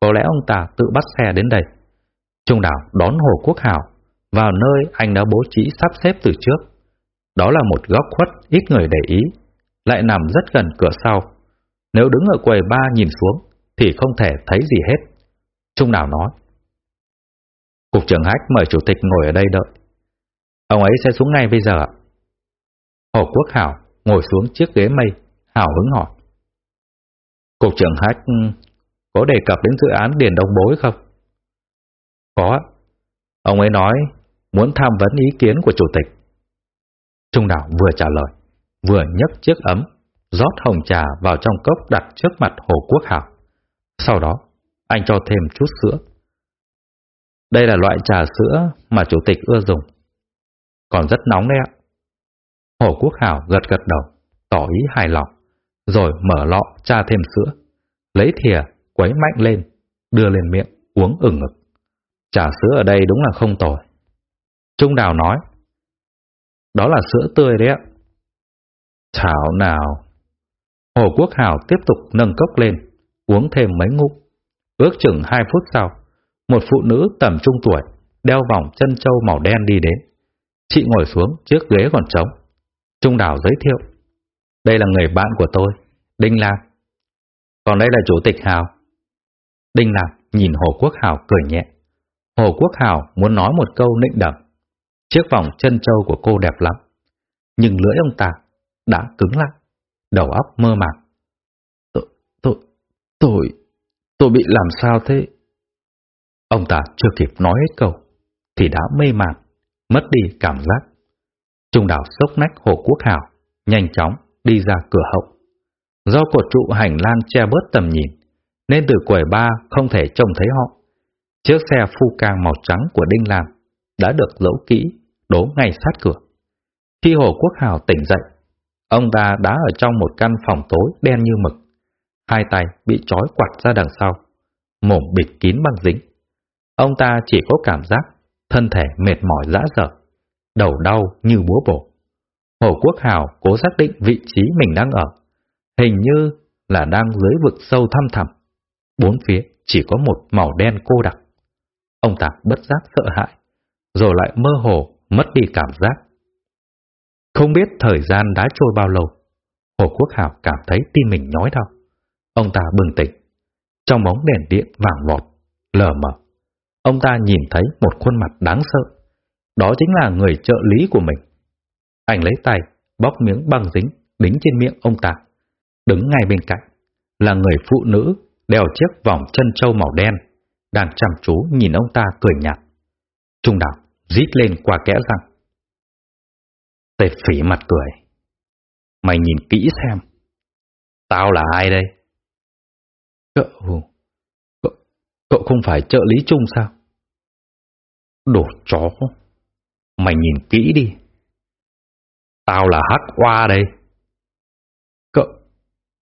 Có lẽ ông ta tự bắt xe đến đây. Trung đảo đón Hồ Quốc Hào vào nơi anh đã bố trí sắp xếp từ trước. Đó là một góc khuất ít người để ý, lại nằm rất gần cửa sau. Nếu đứng ở quầy ba nhìn xuống, thì không thể thấy gì hết. Trung đảo nói. Cục trưởng Hách mời chủ tịch ngồi ở đây đợi. Ông ấy sẽ xuống ngay bây giờ ạ. Hồ Quốc Hảo ngồi xuống chiếc ghế mây, hào hứng hỏi. Cục trưởng Hách có đề cập đến dự án Điền Đông Bối không? Có. Ông ấy nói muốn tham vấn ý kiến của chủ tịch. Trung đảo vừa trả lời, vừa nhấc chiếc ấm, rót hồng trà vào trong cốc đặt trước mặt Hồ Quốc Hảo. Sau đó, anh cho thêm chút sữa. Đây là loại trà sữa mà chủ tịch ưa dùng. Còn rất nóng đấy ạ. Hồ Quốc Hảo gật gật đầu, tỏ ý hài lòng, rồi mở lọ tra thêm sữa, lấy thìa quấy mạnh lên, đưa lên miệng uống ửng ngực. Trà sữa ở đây đúng là không tồi. Trung Đào nói, đó là sữa tươi đấy ạ. Thảo nào. Hồ Quốc Hảo tiếp tục nâng cốc lên, uống thêm mấy ngụm. Ước chừng hai phút sau, một phụ nữ tầm trung tuổi, đeo vòng chân châu màu đen đi đến. Chị ngồi xuống trước ghế còn trống. Trung Đảo giới thiệu. Đây là người bạn của tôi, Đinh Lam. Còn đây là Chủ tịch Hào. Đinh Lam nhìn Hồ Quốc Hào cười nhẹ. Hồ Quốc Hào muốn nói một câu nịnh đậm. Chiếc vòng chân châu của cô đẹp lắm. Nhưng lưỡi ông ta đã cứng lại, đầu óc mơ màng. Tôi, tôi, bị làm sao thế? Ông ta chưa kịp nói hết câu, thì đã mê màng, mất đi cảm giác. Trung đảo sốc nách Hồ Quốc Hảo, nhanh chóng đi ra cửa hậu. Do cột trụ hành lang che bớt tầm nhìn, nên từ quầy ba không thể trông thấy họ. Chiếc xe phu càng màu trắng của Đinh Lam đã được giấu kỹ, đố ngay sát cửa. Khi Hồ Quốc Hào tỉnh dậy, ông ta đã ở trong một căn phòng tối đen như mực. Hai tay bị trói quạt ra đằng sau, mồm bịt kín băng dính. Ông ta chỉ có cảm giác thân thể mệt mỏi dã dở, đầu đau như búa bổ. Hồ Quốc Hào cố xác định vị trí mình đang ở. Hình như là đang dưới vực sâu thăm thẳm. Bốn phía chỉ có một màu đen cô đặc. Ông ta bất giác sợ hãi, rồi lại mơ hồ mất đi cảm giác. Không biết thời gian đã trôi bao lâu, Hồ Quốc Hào cảm thấy tim mình nhói đau. Ông ta bừng tỉnh. Trong bóng đèn điện vàng vọt, lờ mờ, ông ta nhìn thấy một khuôn mặt đáng sợ. Đó chính là người trợ lý của mình. Anh lấy tay, bóc miếng băng dính, đính trên miệng ông ta. Đứng ngay bên cạnh, là người phụ nữ đeo chiếc vòng chân trâu màu đen, đang chăm chú nhìn ông ta cười nhạt. Trung đạo rít lên qua kẽ răng. Tề phỉ mặt cười. Mày nhìn kỹ xem. Tao là ai đây? Cậu... Cậu, cậu không phải trợ lý chung sao? Đồ chó. Mày nhìn kỹ đi. Tao là Hắc Hoa đây. Cậu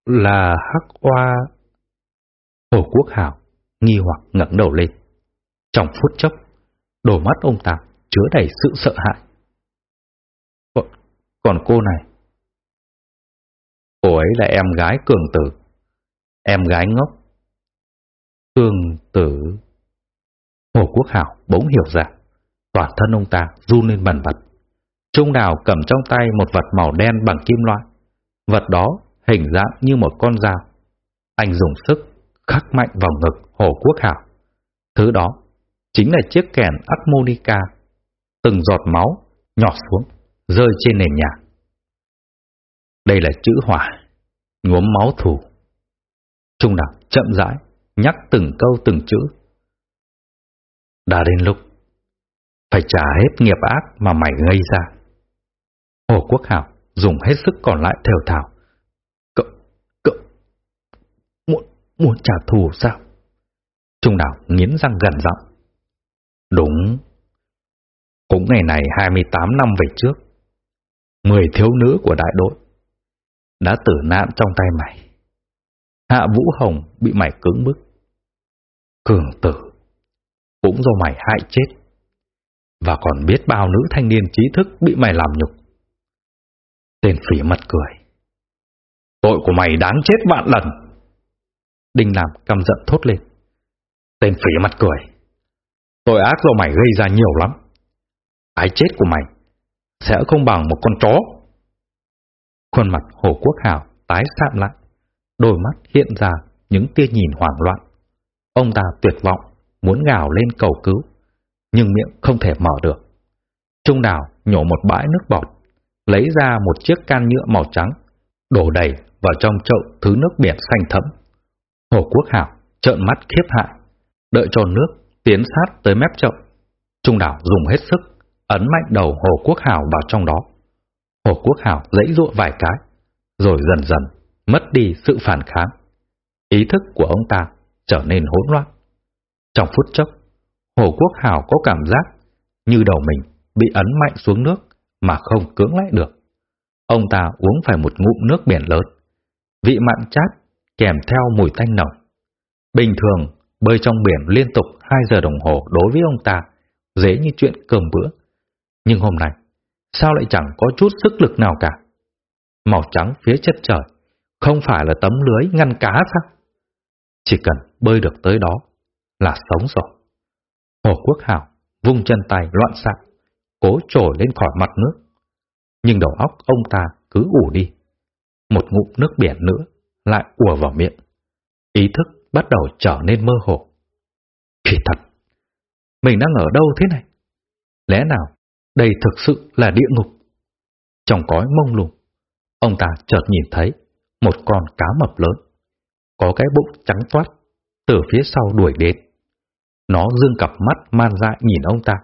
là Hắc Hoa... Hồ Quốc Hảo nghi hoặc ngẩng đầu lên. Trong phút chốc, đôi mắt ông ta chứa đầy sự sợ hãi. Còn, còn cô này? Cô ấy là em gái Cường Tử. Em gái ngốc. Tương Tử... Hồ Quốc Hảo bỗng hiểu ra. Toàn thân ông ta run lên bần bật. Trung đào cầm trong tay một vật màu đen bằng kim loại. Vật đó hình dạng như một con dao. Anh dùng sức khắc mạnh vào ngực Hồ Quốc Hảo. Thứ đó chính là chiếc kèn harmonica. Từng giọt máu nhỏ xuống, rơi trên nền nhà. Đây là chữ hỏa, nhuốm máu thù. Trung đào chậm rãi, nhắc từng câu từng chữ. Đã đến lúc phải trả hết nghiệp ác mà mày gây ra. Hồ Quốc Hảo dùng hết sức còn lại theo thảo. Cậu, cậu, muốn, muốn trả thù sao? Trung đảo nghiến răng gần giọng. Đúng. Cũng ngày này 28 năm về trước, 10 thiếu nữ của đại đội đã tử nạn trong tay mày. Hạ Vũ Hồng bị mày cưỡng bức. Cường tử cũng do mày hại chết. Và còn biết bao nữ thanh niên trí thức bị mày làm nhục. Tên phỉ mặt cười. Tội của mày đáng chết vạn lần. Đinh Nam căm giận thốt lên. Tên phỉ mặt cười. Tội ác do mày gây ra nhiều lắm. Cái chết của mày sẽ không bằng một con chó. Khuôn mặt Hồ Quốc Hào tái sạm lại, đôi mắt hiện ra những tia nhìn hoảng loạn. Ông ta tuyệt vọng, muốn gào lên cầu cứu, nhưng miệng không thể mở được. Trung đảo nhổ một bãi nước bọt, lấy ra một chiếc can nhựa màu trắng, đổ đầy vào trong chậu thứ nước biển xanh thẫm. Hồ Quốc Hảo trợn mắt khiếp hại, đợi cho nước tiến sát tới mép chậu. Trung đảo dùng hết sức, ấn mạnh đầu Hồ Quốc Hảo vào trong đó. Hồ Quốc Hảo dãy ruộng vài cái, rồi dần dần mất đi sự phản kháng. Ý thức của ông ta trở nên hỗn loạn. Trong phút chốc, Hồ Quốc Hào có cảm giác như đầu mình bị ấn mạnh xuống nước mà không cưỡng lại được. Ông ta uống phải một ngụm nước biển lớn, vị mặn chát kèm theo mùi tanh nồng. Bình thường, bơi trong biển liên tục 2 giờ đồng hồ đối với ông ta dễ như chuyện cơm bữa. Nhưng hôm nay, sao lại chẳng có chút sức lực nào cả? Màu trắng phía chất trời, không phải là tấm lưới ngăn cá sao? Chỉ cần bơi được tới đó là sống rồi. Hồ Quốc Hào vung chân tay loạn xạ, cố trồi lên khỏi mặt nước. Nhưng đầu óc ông ta cứ ủ đi. Một ngụm nước biển nữa lại ùa vào miệng. Ý thức bắt đầu trở nên mơ hồ. Kỳ thật, mình đang ở đâu thế này? Lẽ nào đây thực sự là địa ngục? Trong cõi mông lung, ông ta chợt nhìn thấy một con cá mập lớn, có cái bụng trắng toát, từ phía sau đuổi đến. Nó dương cặp mắt man dại nhìn ông ta,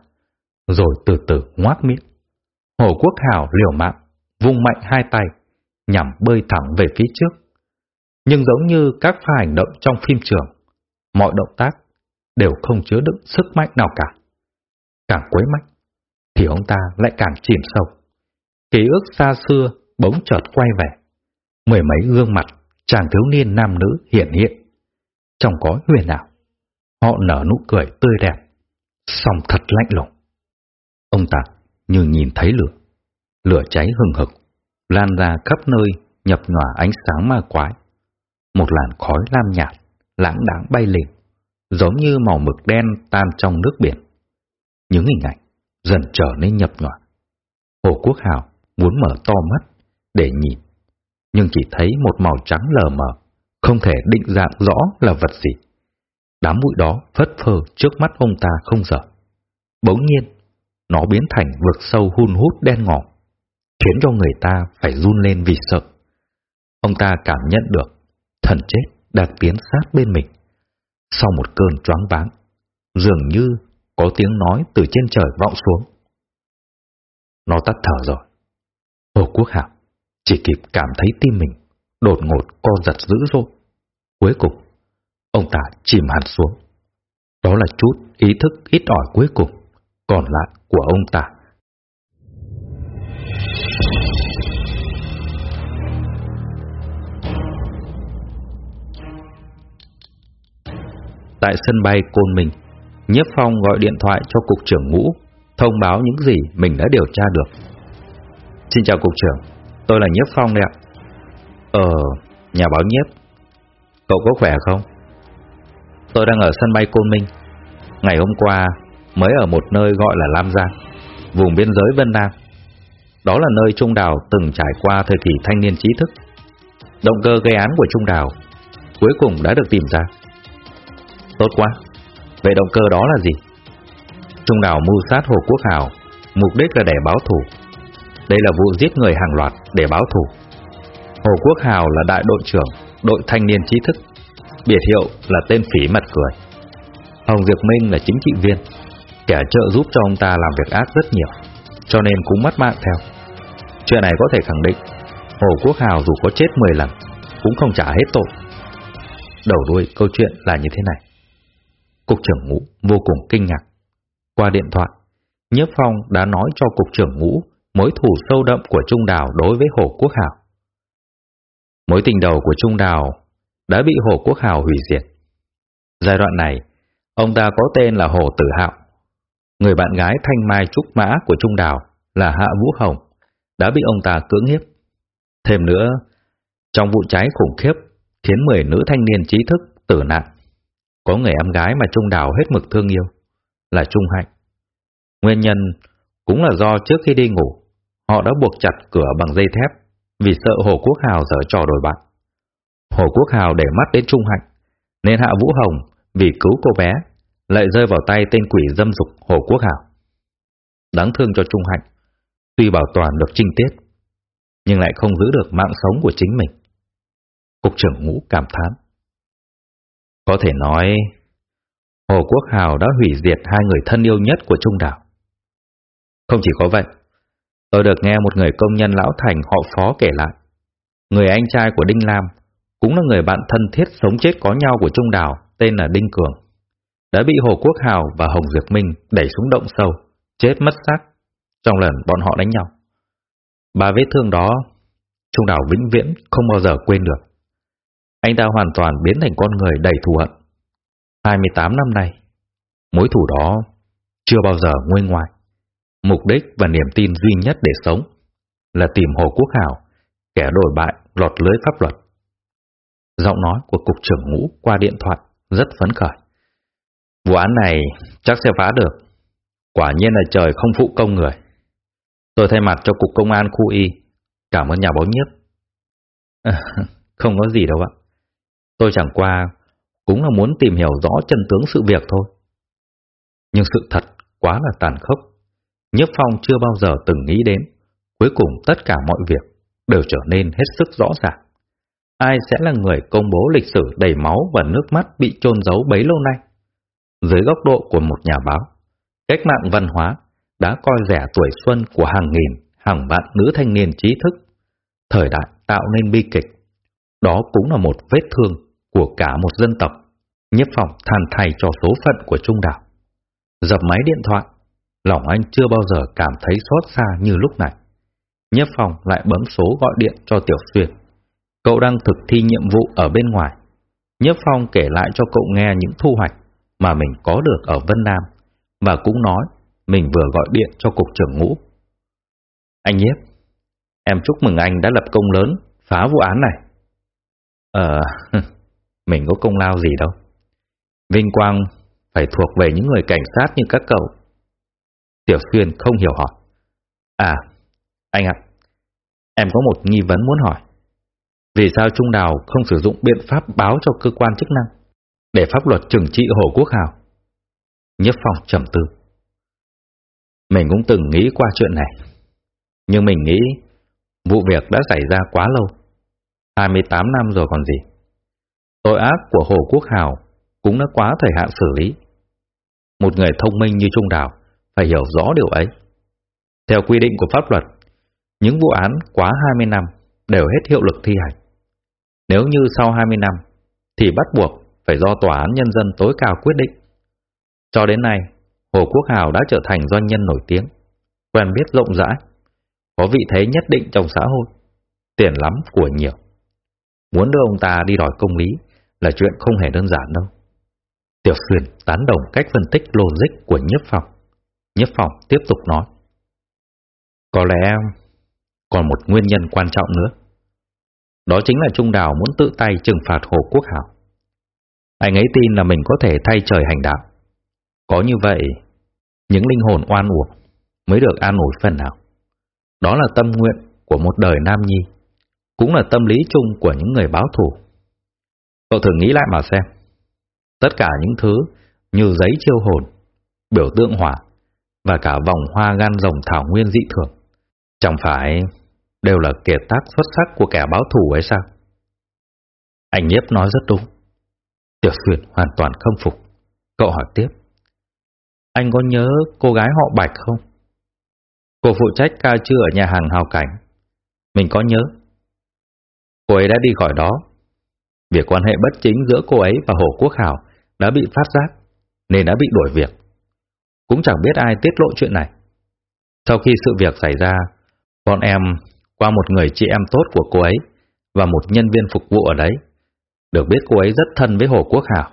rồi từ từ ngoác miệng. Hồ Quốc Hảo liều mạng, vung mạnh hai tay, nhằm bơi thẳng về phía trước. Nhưng giống như các pha hành động trong phim trường, mọi động tác đều không chứa đựng sức mạnh nào cả. Càng quấy mạnh, thì ông ta lại càng chìm sâu. Ký ức xa xưa bỗng chợt quay về. Mười mấy gương mặt chàng thiếu niên nam nữ hiện hiện. Trong có huyền ảo, họ nở nụ cười tươi đẹp, song thật lạnh lùng. Ông ta như nhìn thấy lửa, lửa cháy hừng hực, lan ra khắp nơi nhập nhòa ánh sáng ma quái. Một làn khói lam nhạt, lãng đãng bay lên, giống như màu mực đen tan trong nước biển. Những hình ảnh dần trở nên nhập nhòa. Hồ Quốc Hào muốn mở to mắt để nhìn, nhưng chỉ thấy một màu trắng lờ mờ, không thể định dạng rõ là vật gì. Đám bụi đó phất phơ trước mắt ông ta không dở. Bỗng nhiên, nó biến thành vực sâu hun hút đen ngòm, khiến cho người ta phải run lên vì sợ. Ông ta cảm nhận được thần chết đang tiến sát bên mình. Sau một cơn choáng váng, dường như có tiếng nói từ trên trời vọng xuống. Nó tắt thở rồi. Hồ Quốc Hạo chỉ kịp cảm thấy tim mình đột ngột co giật dữ dội. Cuối cùng, ông ta chìm hẳn xuống. Đó là chút ý thức ít ỏi cuối cùng còn lại của ông ta. Tại sân bay Côn Minh, Nhiếp Phong gọi điện thoại cho cục trưởng ngũ, thông báo những gì mình đã điều tra được. Xin chào cục trưởng, tôi là Nhiếp Phong đây ạ. Ờ, nhà báo Nhiếp, cậu có khỏe không? Tôi đang ở sân bay Côn Minh. Ngày hôm qua mới ở một nơi gọi là Lam Giang, vùng biên giới Vân Nam. Đó là nơi Trung Đào từng trải qua thời kỳ thanh niên trí thức. Động cơ gây án của Trung Đào cuối cùng đã được tìm ra. Tốt quá. Vậy động cơ đó là gì? Trung đào mưu sát Hồ Quốc Hào, mục đích là để báo thù. Đây là vụ giết người hàng loạt để báo thù. Hồ Quốc Hào là đại đội trưởng đội thanh niên trí thức, biệt hiệu là tên phỉ mặt cười. Hồng Diệp Minh là chính trị viên, kẻ trợ giúp cho ông ta làm việc ác rất nhiều, cho nên cũng mất mạng theo. Chuyện này có thể khẳng định, Hồ Quốc Hào dù có chết 10 lần, cũng không trả hết tội. Đầu đuôi câu chuyện là như thế này. Cục trưởng ngũ vô cùng kinh ngạc. Qua điện thoại, Nhiếp Phong đã nói cho Cục trưởng ngũ mối thù sâu đậm của Trung Đào đối với Hồ Quốc Hảo. Mối tình đầu của Trung Đào đã bị Hồ Quốc Hào hủy diệt. Giai đoạn này, ông ta có tên là Hồ Tử Hạo. Người bạn gái thanh mai trúc mã của Trung Đào là Hạ Vũ Hồng đã bị ông ta cưỡng hiếp. Thêm nữa, trong vụ cháy khủng khiếp khiến 10 nữ thanh niên trí thức tử nạn. Có người em gái mà Trung Đào hết mực thương yêu, là Trung Hạnh. Nguyên nhân cũng là do trước khi đi ngủ, họ đã buộc chặt cửa bằng dây thép vì sợ Hồ Quốc Hào dở trò đổi bạn. Hồ Quốc Hào để mắt đến Trung Hạnh, nên Hạ Vũ Hồng vì cứu cô bé lại rơi vào tay tên quỷ dâm dục Hồ Quốc Hào. Đáng thương cho Trung Hạnh, tuy bảo toàn được trinh tiết, nhưng lại không giữ được mạng sống của chính mình. Cục trưởng ngũ cảm thán. Có thể nói, Hồ Quốc Hào đã hủy diệt hai người thân yêu nhất của Trung Đảo. Không chỉ có vậy, Tôi được nghe một người công nhân lão thành họ phó kể lại. Người anh trai của Đinh Lam cũng là người bạn thân thiết sống chết có nhau của Trung Đào tên là Đinh Cường. Đã bị Hồ Quốc Hào và Hồng Dược Minh đẩy xuống động sâu, chết mất xác trong lần bọn họ đánh nhau. Ba vết thương đó, Trung Đào vĩnh viễn không bao giờ quên được. Anh ta hoàn toàn biến thành con người đầy thù hận. 28 năm nay, mối thù đó chưa bao giờ nguôi ngoài. Mục đích và niềm tin duy nhất để sống là tìm Hồ Quốc hảo kẻ đổi bại lọt lưới pháp luật. Giọng nói của cục trưởng ngũ qua điện thoại rất phấn khởi. Vụ án này chắc sẽ phá được. Quả nhiên là trời không phụ công người. Tôi thay mặt cho cục công an khu y, cảm ơn nhà báo nhiếp. À, không có gì đâu ạ. Tôi chẳng qua cũng là muốn tìm hiểu rõ chân tướng sự việc thôi. Nhưng sự thật quá là tàn khốc. Nhất Phong chưa bao giờ từng nghĩ đến, cuối cùng tất cả mọi việc đều trở nên hết sức rõ ràng. Ai sẽ là người công bố lịch sử đầy máu và nước mắt bị chôn giấu bấy lâu nay? Dưới góc độ của một nhà báo, cách mạng văn hóa đã coi rẻ tuổi xuân của hàng nghìn, hàng vạn nữ thanh niên trí thức. Thời đại tạo nên bi kịch. Đó cũng là một vết thương của cả một dân tộc. Nhất phòng than thay cho số phận của Trung Đảo. Dập máy điện thoại, lòng anh chưa bao giờ cảm thấy xót xa như lúc này. Nhất phòng lại bấm số gọi điện cho Tiểu Xuyên. Cậu đang thực thi nhiệm vụ ở bên ngoài. Nhất Phong kể lại cho cậu nghe những thu hoạch mà mình có được ở Vân Nam và cũng nói mình vừa gọi điện cho cục trưởng ngũ. Anh Nhiếp, em chúc mừng anh đã lập công lớn phá vụ án này. Ờ, mình có công lao gì đâu. Vinh quang phải thuộc về những người cảnh sát như các cậu. Tiểu Xuyên không hiểu hỏi. À, anh ạ, em có một nghi vấn muốn hỏi. Vì sao Trung Đào không sử dụng biện pháp báo cho cơ quan chức năng để pháp luật trừng trị Hồ Quốc Hào? Nhất Phong trầm tư. Mình cũng từng nghĩ qua chuyện này. Nhưng mình nghĩ vụ việc đã xảy ra quá lâu. 28 năm rồi còn gì. Tội ác của Hồ Quốc Hào cũng đã quá thời hạn xử lý. Một người thông minh như Trung Đào phải hiểu rõ điều ấy. Theo quy định của pháp luật, những vụ án quá 20 năm đều hết hiệu lực thi hành. Nếu như sau 20 năm, thì bắt buộc phải do Tòa án Nhân dân tối cao quyết định. Cho đến nay, Hồ Quốc Hào đã trở thành doanh nhân nổi tiếng, quen biết rộng rãi, có vị thế nhất định trong xã hội, tiền lắm của nhiều. Muốn đưa ông ta đi đòi công lý là chuyện không hề đơn giản đâu. Tiểu Xuyên tán đồng cách phân tích logic của Nhiếp Phòng. Nhiếp Phòng tiếp tục nói. Có lẽ còn một nguyên nhân quan trọng nữa. Đó chính là Trung Đào muốn tự tay trừng phạt Hồ Quốc Hảo. Anh ấy tin là mình có thể thay trời hành đạo. Có như vậy, những linh hồn oan uổng mới được an ủi phần nào. Đó là tâm nguyện của một đời nam nhi, cũng là tâm lý chung của những người báo thù. Cậu thử nghĩ lại mà xem. Tất cả những thứ như giấy chiêu hồn, biểu tượng hỏa và cả vòng hoa gan rồng thảo nguyên dị thường. Chẳng phải đều là kiệt tác xuất sắc của kẻ báo thù ấy sao? Anh Nhiếp nói rất đúng. Tiểu Xuyên hoàn toàn không phục. Cậu hỏi tiếp. Anh có nhớ cô gái họ Bạch không? Cô phụ trách ca trưa ở nhà hàng Hào Cảnh. Mình có nhớ. Cô ấy đã đi khỏi đó. Việc quan hệ bất chính giữa cô ấy và Hồ Quốc Hảo đã bị phát giác, nên đã bị đuổi việc. Cũng chẳng biết ai tiết lộ chuyện này. Sau khi sự việc xảy ra, bọn em qua một người chị em tốt của cô ấy và một nhân viên phục vụ ở đấy, được biết cô ấy rất thân với Hồ Quốc Hảo.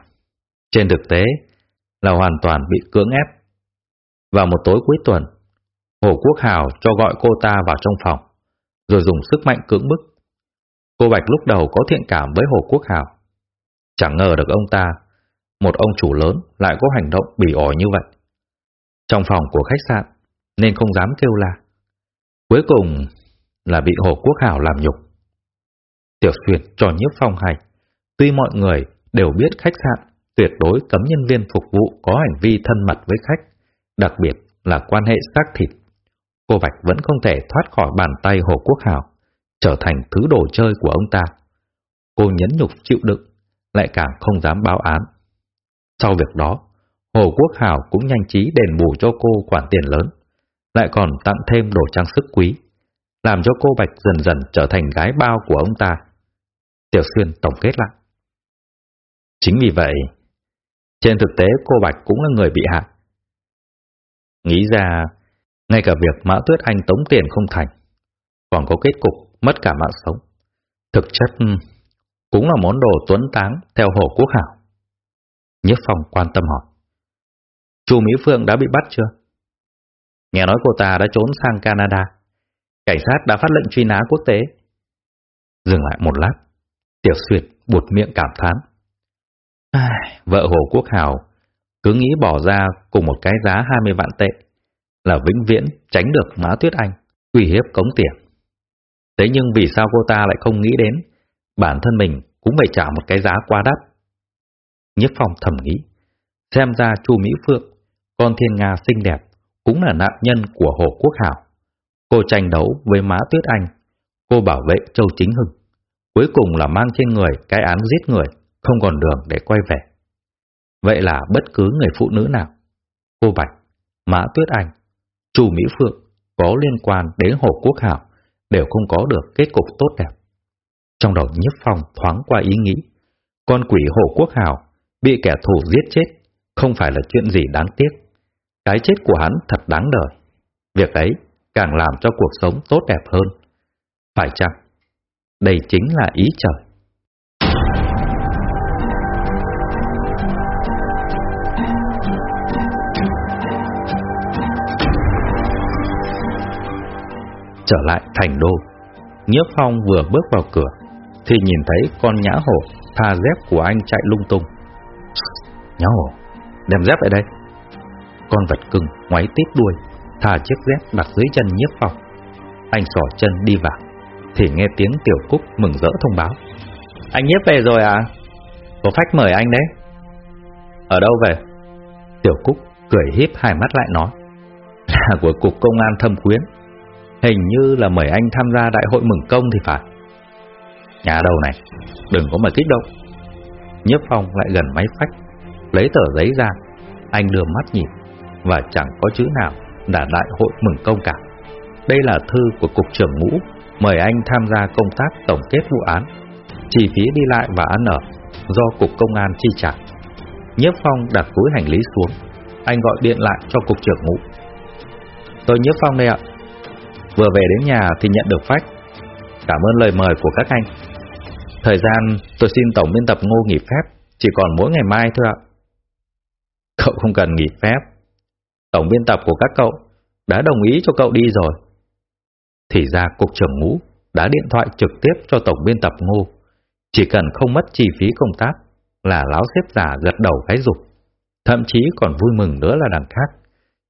Trên thực tế là hoàn toàn bị cưỡng ép. Vào một tối cuối tuần, Hồ Quốc Hảo cho gọi cô ta vào trong phòng, rồi dùng sức mạnh cưỡng bức. Cô Bạch lúc đầu có thiện cảm với Hồ Quốc Hảo. Chẳng ngờ được ông ta, một ông chủ lớn lại có hành động bỉ ổi như vậy. Trong phòng của khách sạn, nên không dám kêu la. Cuối cùng là bị Hồ Quốc Hảo làm nhục. Tiểu Xuyên cho nhiếp phong hành. tuy mọi người đều biết khách sạn tuyệt đối cấm nhân viên phục vụ có hành vi thân mật với khách, đặc biệt là quan hệ xác thịt. Cô Bạch vẫn không thể thoát khỏi bàn tay Hồ Quốc Hảo, trở thành thứ đồ chơi của ông ta. Cô nhấn nhục chịu đựng, lại càng không dám báo án. Sau việc đó, Hồ Quốc Hảo cũng nhanh trí đền bù cho cô khoản tiền lớn, lại còn tặng thêm đồ trang sức quý, làm cho cô Bạch dần dần trở thành gái bao của ông ta. Tiểu Xuyên tổng kết lại. Chính vì vậy, trên thực tế cô Bạch cũng là người bị hại. Nghĩ ra, ngay cả việc Mã Tuyết Anh tống tiền không thành, còn có kết cục mất cả mạng sống. Thực chất cũng là món đồ tuấn táng theo Hồ Quốc Hảo. Nhất Phong quan tâm hỏi. Chu Mỹ Phương đã bị bắt chưa? Nghe nói cô ta đã trốn sang Canada. Cảnh sát đã phát lệnh truy nã quốc tế. Dừng lại một lát, Tiểu Xuyệt buột miệng cảm thán. Ai, vợ Hồ Quốc Hào cứ nghĩ bỏ ra cùng một cái giá 20 vạn tệ là vĩnh viễn tránh được Mã Tuyết Anh uy hiếp cống tiền. Thế nhưng vì sao cô ta lại không nghĩ đến bản thân mình cũng phải trả một cái giá quá đắt? Nhất Phong thầm nghĩ, xem ra Chu Mỹ Phượng, con thiên Nga xinh đẹp, cũng là nạn nhân của Hồ Quốc Hảo. Cô tranh đấu với Mã Tuyết Anh, cô bảo vệ Châu Chính Hưng. Cuối cùng là mang trên người cái án giết người, không còn đường để quay về. Vậy là bất cứ người phụ nữ nào, cô Bạch, Mã Tuyết Anh, Chu Mỹ Phượng có liên quan đến Hồ Quốc Hảo đều không có được kết cục tốt đẹp. Trong đầu Nhiếp Phong thoáng qua ý nghĩ, con quỷ Hồ Quốc Hảo bị kẻ thù giết chết không phải là chuyện gì đáng tiếc. Cái chết của hắn thật đáng đời. Việc ấy càng làm cho cuộc sống tốt đẹp hơn. Phải chăng? Đây chính là ý trời. Trở lại thành đô, Nhiếp Phong vừa bước vào cửa, thì nhìn thấy con nhã hổ tha dép của anh chạy lung tung. Nhã hổ, đem dép lại đây. Con vật cưng ngoáy tít đuôi, thả chiếc dép đặt dưới chân Nhiếp Phong. Anh sỏ chân đi vào, thì nghe tiếng Tiểu Cúc mừng rỡ thông báo. Anh Nhiếp về rồi à? Có khách mời anh đấy. Ở đâu về? Tiểu Cúc cười híp hai mắt lại nói. Là của Cục Công an Thâm Quyến. Hình như là mời anh tham gia đại hội mừng công thì phải. Nhà đầu này, đừng có mà kích động. Nhấp Phong lại gần máy phách, lấy tờ giấy ra, anh đưa mắt nhìn, và chẳng có chữ nào là đại hội mừng công cả. Đây là thư của Cục trưởng Ngũ, mời anh tham gia công tác tổng kết vụ án, chi phí đi lại và ăn ở, do Cục Công an chi trả. Nhiếp Phong đặt túi hành lý xuống, anh gọi điện lại cho Cục trưởng Ngũ. Tôi Nhiếp Phong đây ạ, vừa về đến nhà thì nhận được phách. Cảm ơn lời mời của các anh. Thời gian tôi xin tổng biên tập Ngô nghỉ phép, chỉ còn mỗi ngày mai thôi ạ. Cậu không cần nghỉ phép. Tổng biên tập của các cậu đã đồng ý cho cậu đi rồi. Thì ra cục trưởng ngũ đã điện thoại trực tiếp cho tổng biên tập Ngô. Chỉ cần không mất chi phí công tác là láo xếp giả gật đầu cái dục. Thậm chí còn vui mừng nữa là đằng khác.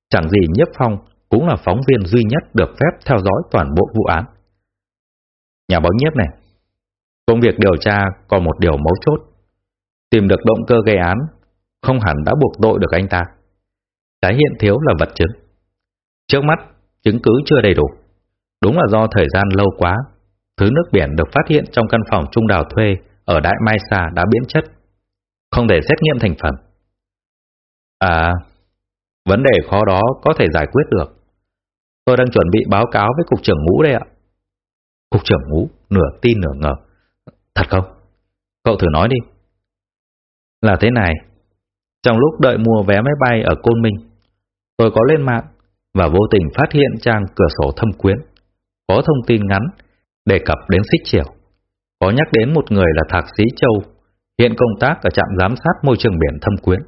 Chẳng gì nhiếp phong cũng là phóng viên duy nhất được phép theo dõi toàn bộ vụ án. Nhà báo nhiếp này, công việc điều tra còn một điều mấu chốt. Tìm được động cơ gây án, không hẳn đã buộc tội được anh ta. Cái hiện thiếu là vật chứng. Trước mắt, chứng cứ chưa đầy đủ. Đúng là do thời gian lâu quá, thứ nước biển được phát hiện trong căn phòng trung đào thuê ở Đại Mai Sa đã biến chất. Không thể xét nghiệm thành phần. À, vấn đề khó đó có thể giải quyết được. Tôi đang chuẩn bị báo cáo với cục trưởng ngũ đây ạ. Cục trưởng ngũ nửa tin nửa ngờ. Thật không? Cậu thử nói đi. Là thế này. Trong lúc đợi mua vé máy bay ở Côn Minh, tôi có lên mạng và vô tình phát hiện trang cửa sổ thâm quyến. Có thông tin ngắn đề cập đến xích chiều. Có nhắc đến một người là Thạc Sĩ Châu, hiện công tác ở trạm giám sát môi trường biển thâm quyến.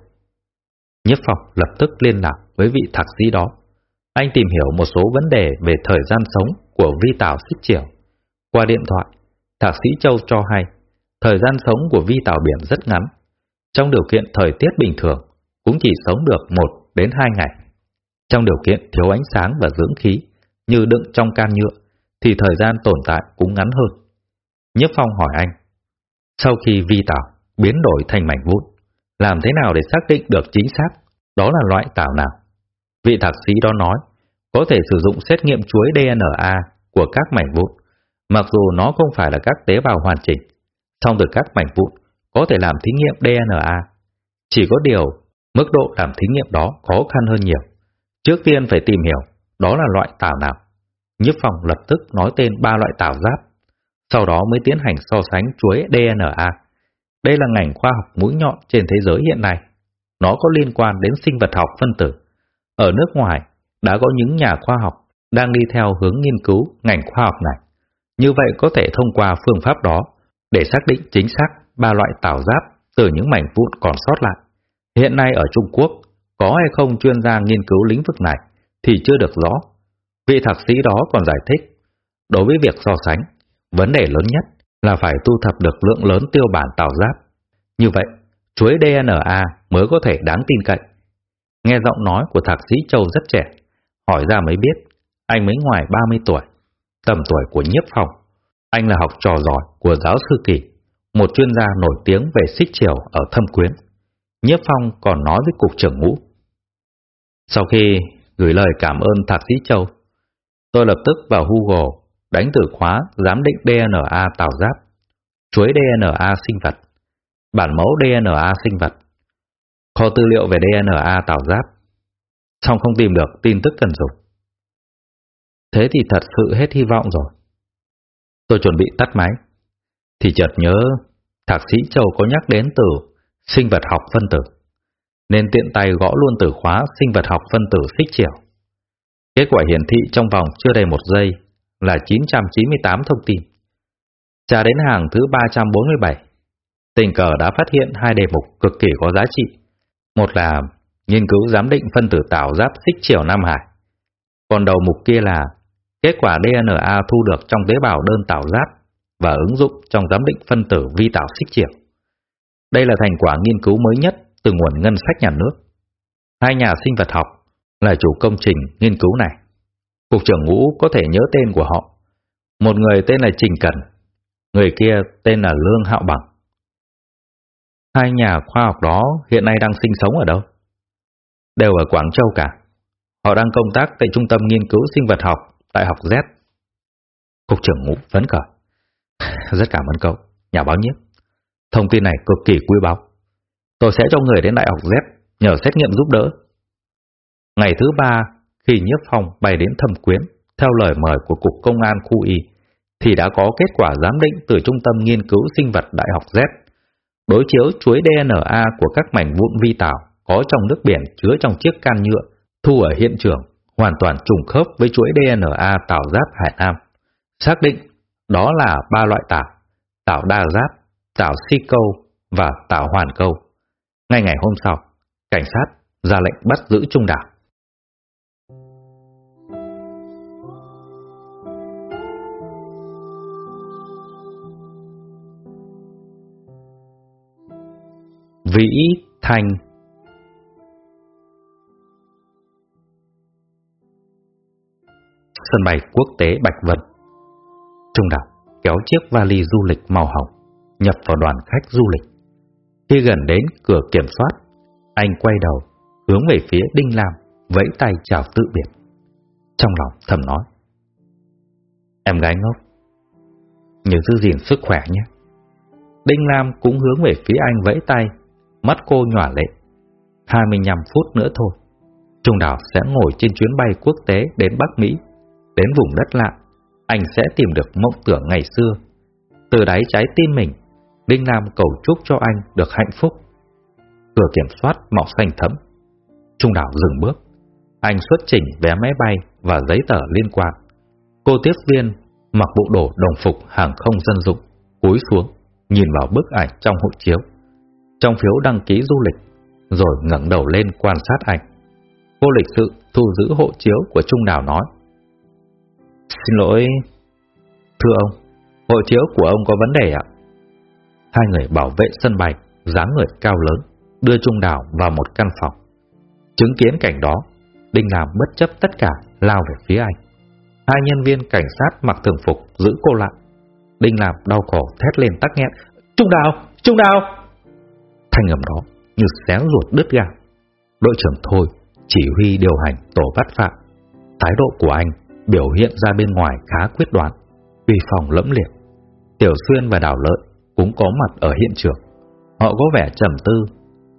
Nhất Phong lập tức liên lạc với vị thạc sĩ đó. Anh tìm hiểu một số vấn đề về thời gian sống của vi tảo xích chiều. Qua điện thoại, Thạc sĩ Châu cho hay, thời gian sống của vi tảo biển rất ngắn. Trong điều kiện thời tiết bình thường, cũng chỉ sống được 1 đến 2 ngày. Trong điều kiện thiếu ánh sáng và dưỡng khí, như đựng trong can nhựa, thì thời gian tồn tại cũng ngắn hơn. Nhất Phong hỏi anh, sau khi vi tảo biến đổi thành mảnh vụn, làm thế nào để xác định được chính xác đó là loại tảo nào? Vị thạc sĩ đó nói, có thể sử dụng xét nghiệm chuối DNA của các mảnh vụn, mặc dù nó không phải là các tế bào hoàn chỉnh, song từ các mảnh vụn có thể làm thí nghiệm DNA. Chỉ có điều, mức độ làm thí nghiệm đó khó khăn hơn nhiều. Trước tiên phải tìm hiểu đó là loại tảo nào. Nhiếp phòng lập tức nói tên ba loại tảo giáp, sau đó mới tiến hành so sánh chuối DNA. Đây là ngành khoa học mũi nhọn trên thế giới hiện nay. Nó có liên quan đến sinh vật học phân tử. Ở nước ngoài, đã có những nhà khoa học đang đi theo hướng nghiên cứu ngành khoa học này. Như vậy có thể thông qua phương pháp đó để xác định chính xác ba loại tảo giáp từ những mảnh vụn còn sót lại. Hiện nay ở Trung Quốc, có hay không chuyên gia nghiên cứu lĩnh vực này thì chưa được rõ. Vị thạc sĩ đó còn giải thích, đối với việc so sánh, vấn đề lớn nhất là phải thu thập được lượng lớn tiêu bản tảo giáp. Như vậy, chuỗi DNA mới có thể đáng tin cậy. Nghe giọng nói của thạc sĩ Châu rất trẻ, hỏi ra mới biết, anh mới ngoài 30 tuổi, tầm tuổi của nhiếp phòng. Anh là học trò giỏi của giáo sư Kỳ, một chuyên gia nổi tiếng về xích chiều ở Thâm Quyến. Nhiếp Phong còn nói với cục trưởng ngũ. Sau khi gửi lời cảm ơn Thạc sĩ Châu, tôi lập tức vào Google đánh từ khóa giám định DNA tạo giáp, chuối DNA sinh vật, bản mẫu DNA sinh vật, kho tư liệu về DNA tạo giáp, xong không tìm được tin tức cần dùng. Thế thì thật sự hết hy vọng rồi. Tôi chuẩn bị tắt máy, thì chợt nhớ thạc sĩ Châu có nhắc đến từ sinh vật học phân tử, nên tiện tay gõ luôn từ khóa sinh vật học phân tử xích chiều. Kết quả hiển thị trong vòng chưa đầy một giây là 998 thông tin. Trả đến hàng thứ 347, tình cờ đã phát hiện hai đề mục cực kỳ có giá trị. Một là nghiên cứu giám định phân tử tạo giáp xích chiều Nam Hải. Còn đầu mục kia là kết quả DNA thu được trong tế bào đơn tạo giáp và ứng dụng trong giám định phân tử vi tạo xích chiều. Đây là thành quả nghiên cứu mới nhất từ nguồn ngân sách nhà nước. Hai nhà sinh vật học là chủ công trình nghiên cứu này. Cục trưởng ngũ có thể nhớ tên của họ. Một người tên là Trình Cần, người kia tên là Lương Hạo Bằng. Hai nhà khoa học đó hiện nay đang sinh sống ở đâu? Đều ở Quảng Châu cả. Họ đang công tác tại Trung tâm Nghiên cứu Sinh vật học Đại học Z. Cục trưởng ngũ phấn khởi. Rất cảm ơn cậu, nhà báo nhiếp. Thông tin này cực kỳ quý báu. Tôi sẽ cho người đến Đại học Z nhờ xét nghiệm giúp đỡ. Ngày thứ ba, khi nhiếp phòng bay đến thẩm quyến, theo lời mời của Cục Công an khu Y, thì đã có kết quả giám định từ Trung tâm Nghiên cứu Sinh vật Đại học Z. Đối chiếu chuối DNA của các mảnh vụn vi tảo có trong nước biển chứa trong chiếc can nhựa thu ở hiện trường hoàn toàn trùng khớp với chuỗi DNA tảo giáp Hải Nam. Xác định đó là ba loại tảo, tảo đa giáp, tảo si câu và tảo hoàn câu. Ngay ngày hôm sau, cảnh sát ra lệnh bắt giữ Trung Đảo. Vĩ Thành, Sân bay quốc tế Bạch Vân Trung Đảo kéo chiếc vali du lịch màu hồng, nhập vào đoàn khách du lịch. Khi gần đến cửa kiểm soát, anh quay đầu, hướng về phía Đinh Lam, vẫy tay chào tự biệt. Trong lòng thầm nói, Em gái ngốc, nhớ giữ gìn sức khỏe nhé. Đinh Lam cũng hướng về phía anh vẫy tay, mắt cô nhỏ lệ. 25 phút nữa thôi, Trung Đảo sẽ ngồi trên chuyến bay quốc tế đến Bắc Mỹ, đến vùng đất lạ anh sẽ tìm được mộng tưởng ngày xưa. Từ đáy trái tim mình, Đinh Nam cầu chúc cho anh được hạnh phúc. Cửa kiểm soát màu xanh thấm. Trung đảo dừng bước. Anh xuất trình vé máy bay và giấy tờ liên quan. Cô tiếp viên mặc bộ đồ đồng phục hàng không dân dụng, cúi xuống, nhìn vào bức ảnh trong hộ chiếu. Trong phiếu đăng ký du lịch, rồi ngẩng đầu lên quan sát ảnh. Cô lịch sự thu giữ hộ chiếu của Trung Đào nói. Xin lỗi. Thưa ông, hộ chiếu của ông có vấn đề ạ. Hai người bảo vệ sân bay, dáng người cao lớn, đưa Trung Đào vào một căn phòng. Chứng kiến cảnh đó, Đinh Làm bất chấp tất cả lao về phía anh. Hai nhân viên cảnh sát mặc thường phục giữ cô lại. Đinh Làm đau khổ thét lên tắc nghẹn. Trung Đào! Trung Đào! Thanh âm đó như xé ruột đứt gan. Đội trưởng Thôi chỉ huy điều hành tổ bắt phạm. Thái độ của anh biểu hiện ra bên ngoài khá quyết đoán, uy phòng lẫm liệt. Tiểu Xuyên và Đào Lợi cũng có mặt ở hiện trường. Họ có vẻ trầm tư,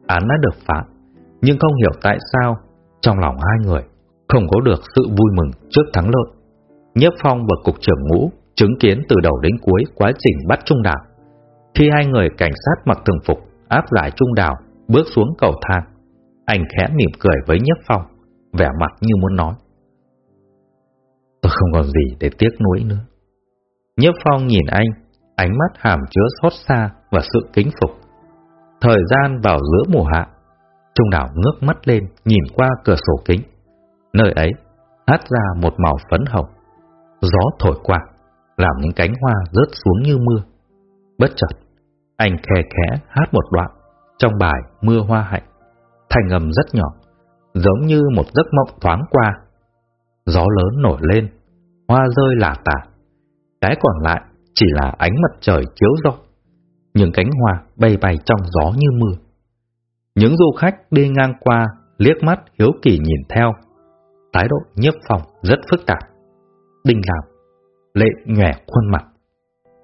án đã được phạt, nhưng không hiểu tại sao trong lòng hai người Không có được sự vui mừng trước thắng lợi. nhất Phong và Cục trưởng Ngũ chứng kiến từ đầu đến cuối quá trình bắt Trung Đảo. Khi hai người cảnh sát mặc thường phục áp giải Trung Đảo bước xuống cầu thang, anh khẽ mỉm cười với nhất Phong, vẻ mặt như muốn nói. Tôi không còn gì để tiếc nuối nữa. Nhiếp Phong nhìn anh, ánh mắt hàm chứa xót xa và sự kính phục. Thời gian vào giữa mùa hạ, Trung đảo ngước mắt lên nhìn qua cửa sổ kính. Nơi ấy hát ra một màu phấn hồng. Gió thổi qua, làm những cánh hoa rớt xuống như mưa. Bất chợt, anh khe khẽ hát một đoạn trong bài Mưa Hoa Hạnh. Thành âm rất nhỏ, giống như một giấc mộng thoáng qua. Gió lớn nổi lên, hoa rơi lả tả. Cái còn lại chỉ là ánh mặt trời chiếu rọi. Những cánh hoa bay bay trong gió như mưa. Những du khách đi ngang qua liếc mắt hiếu kỳ nhìn theo. Thái độ nhiếp phòng rất phức tạp. Đinh làm, lệ nhòe khuôn mặt.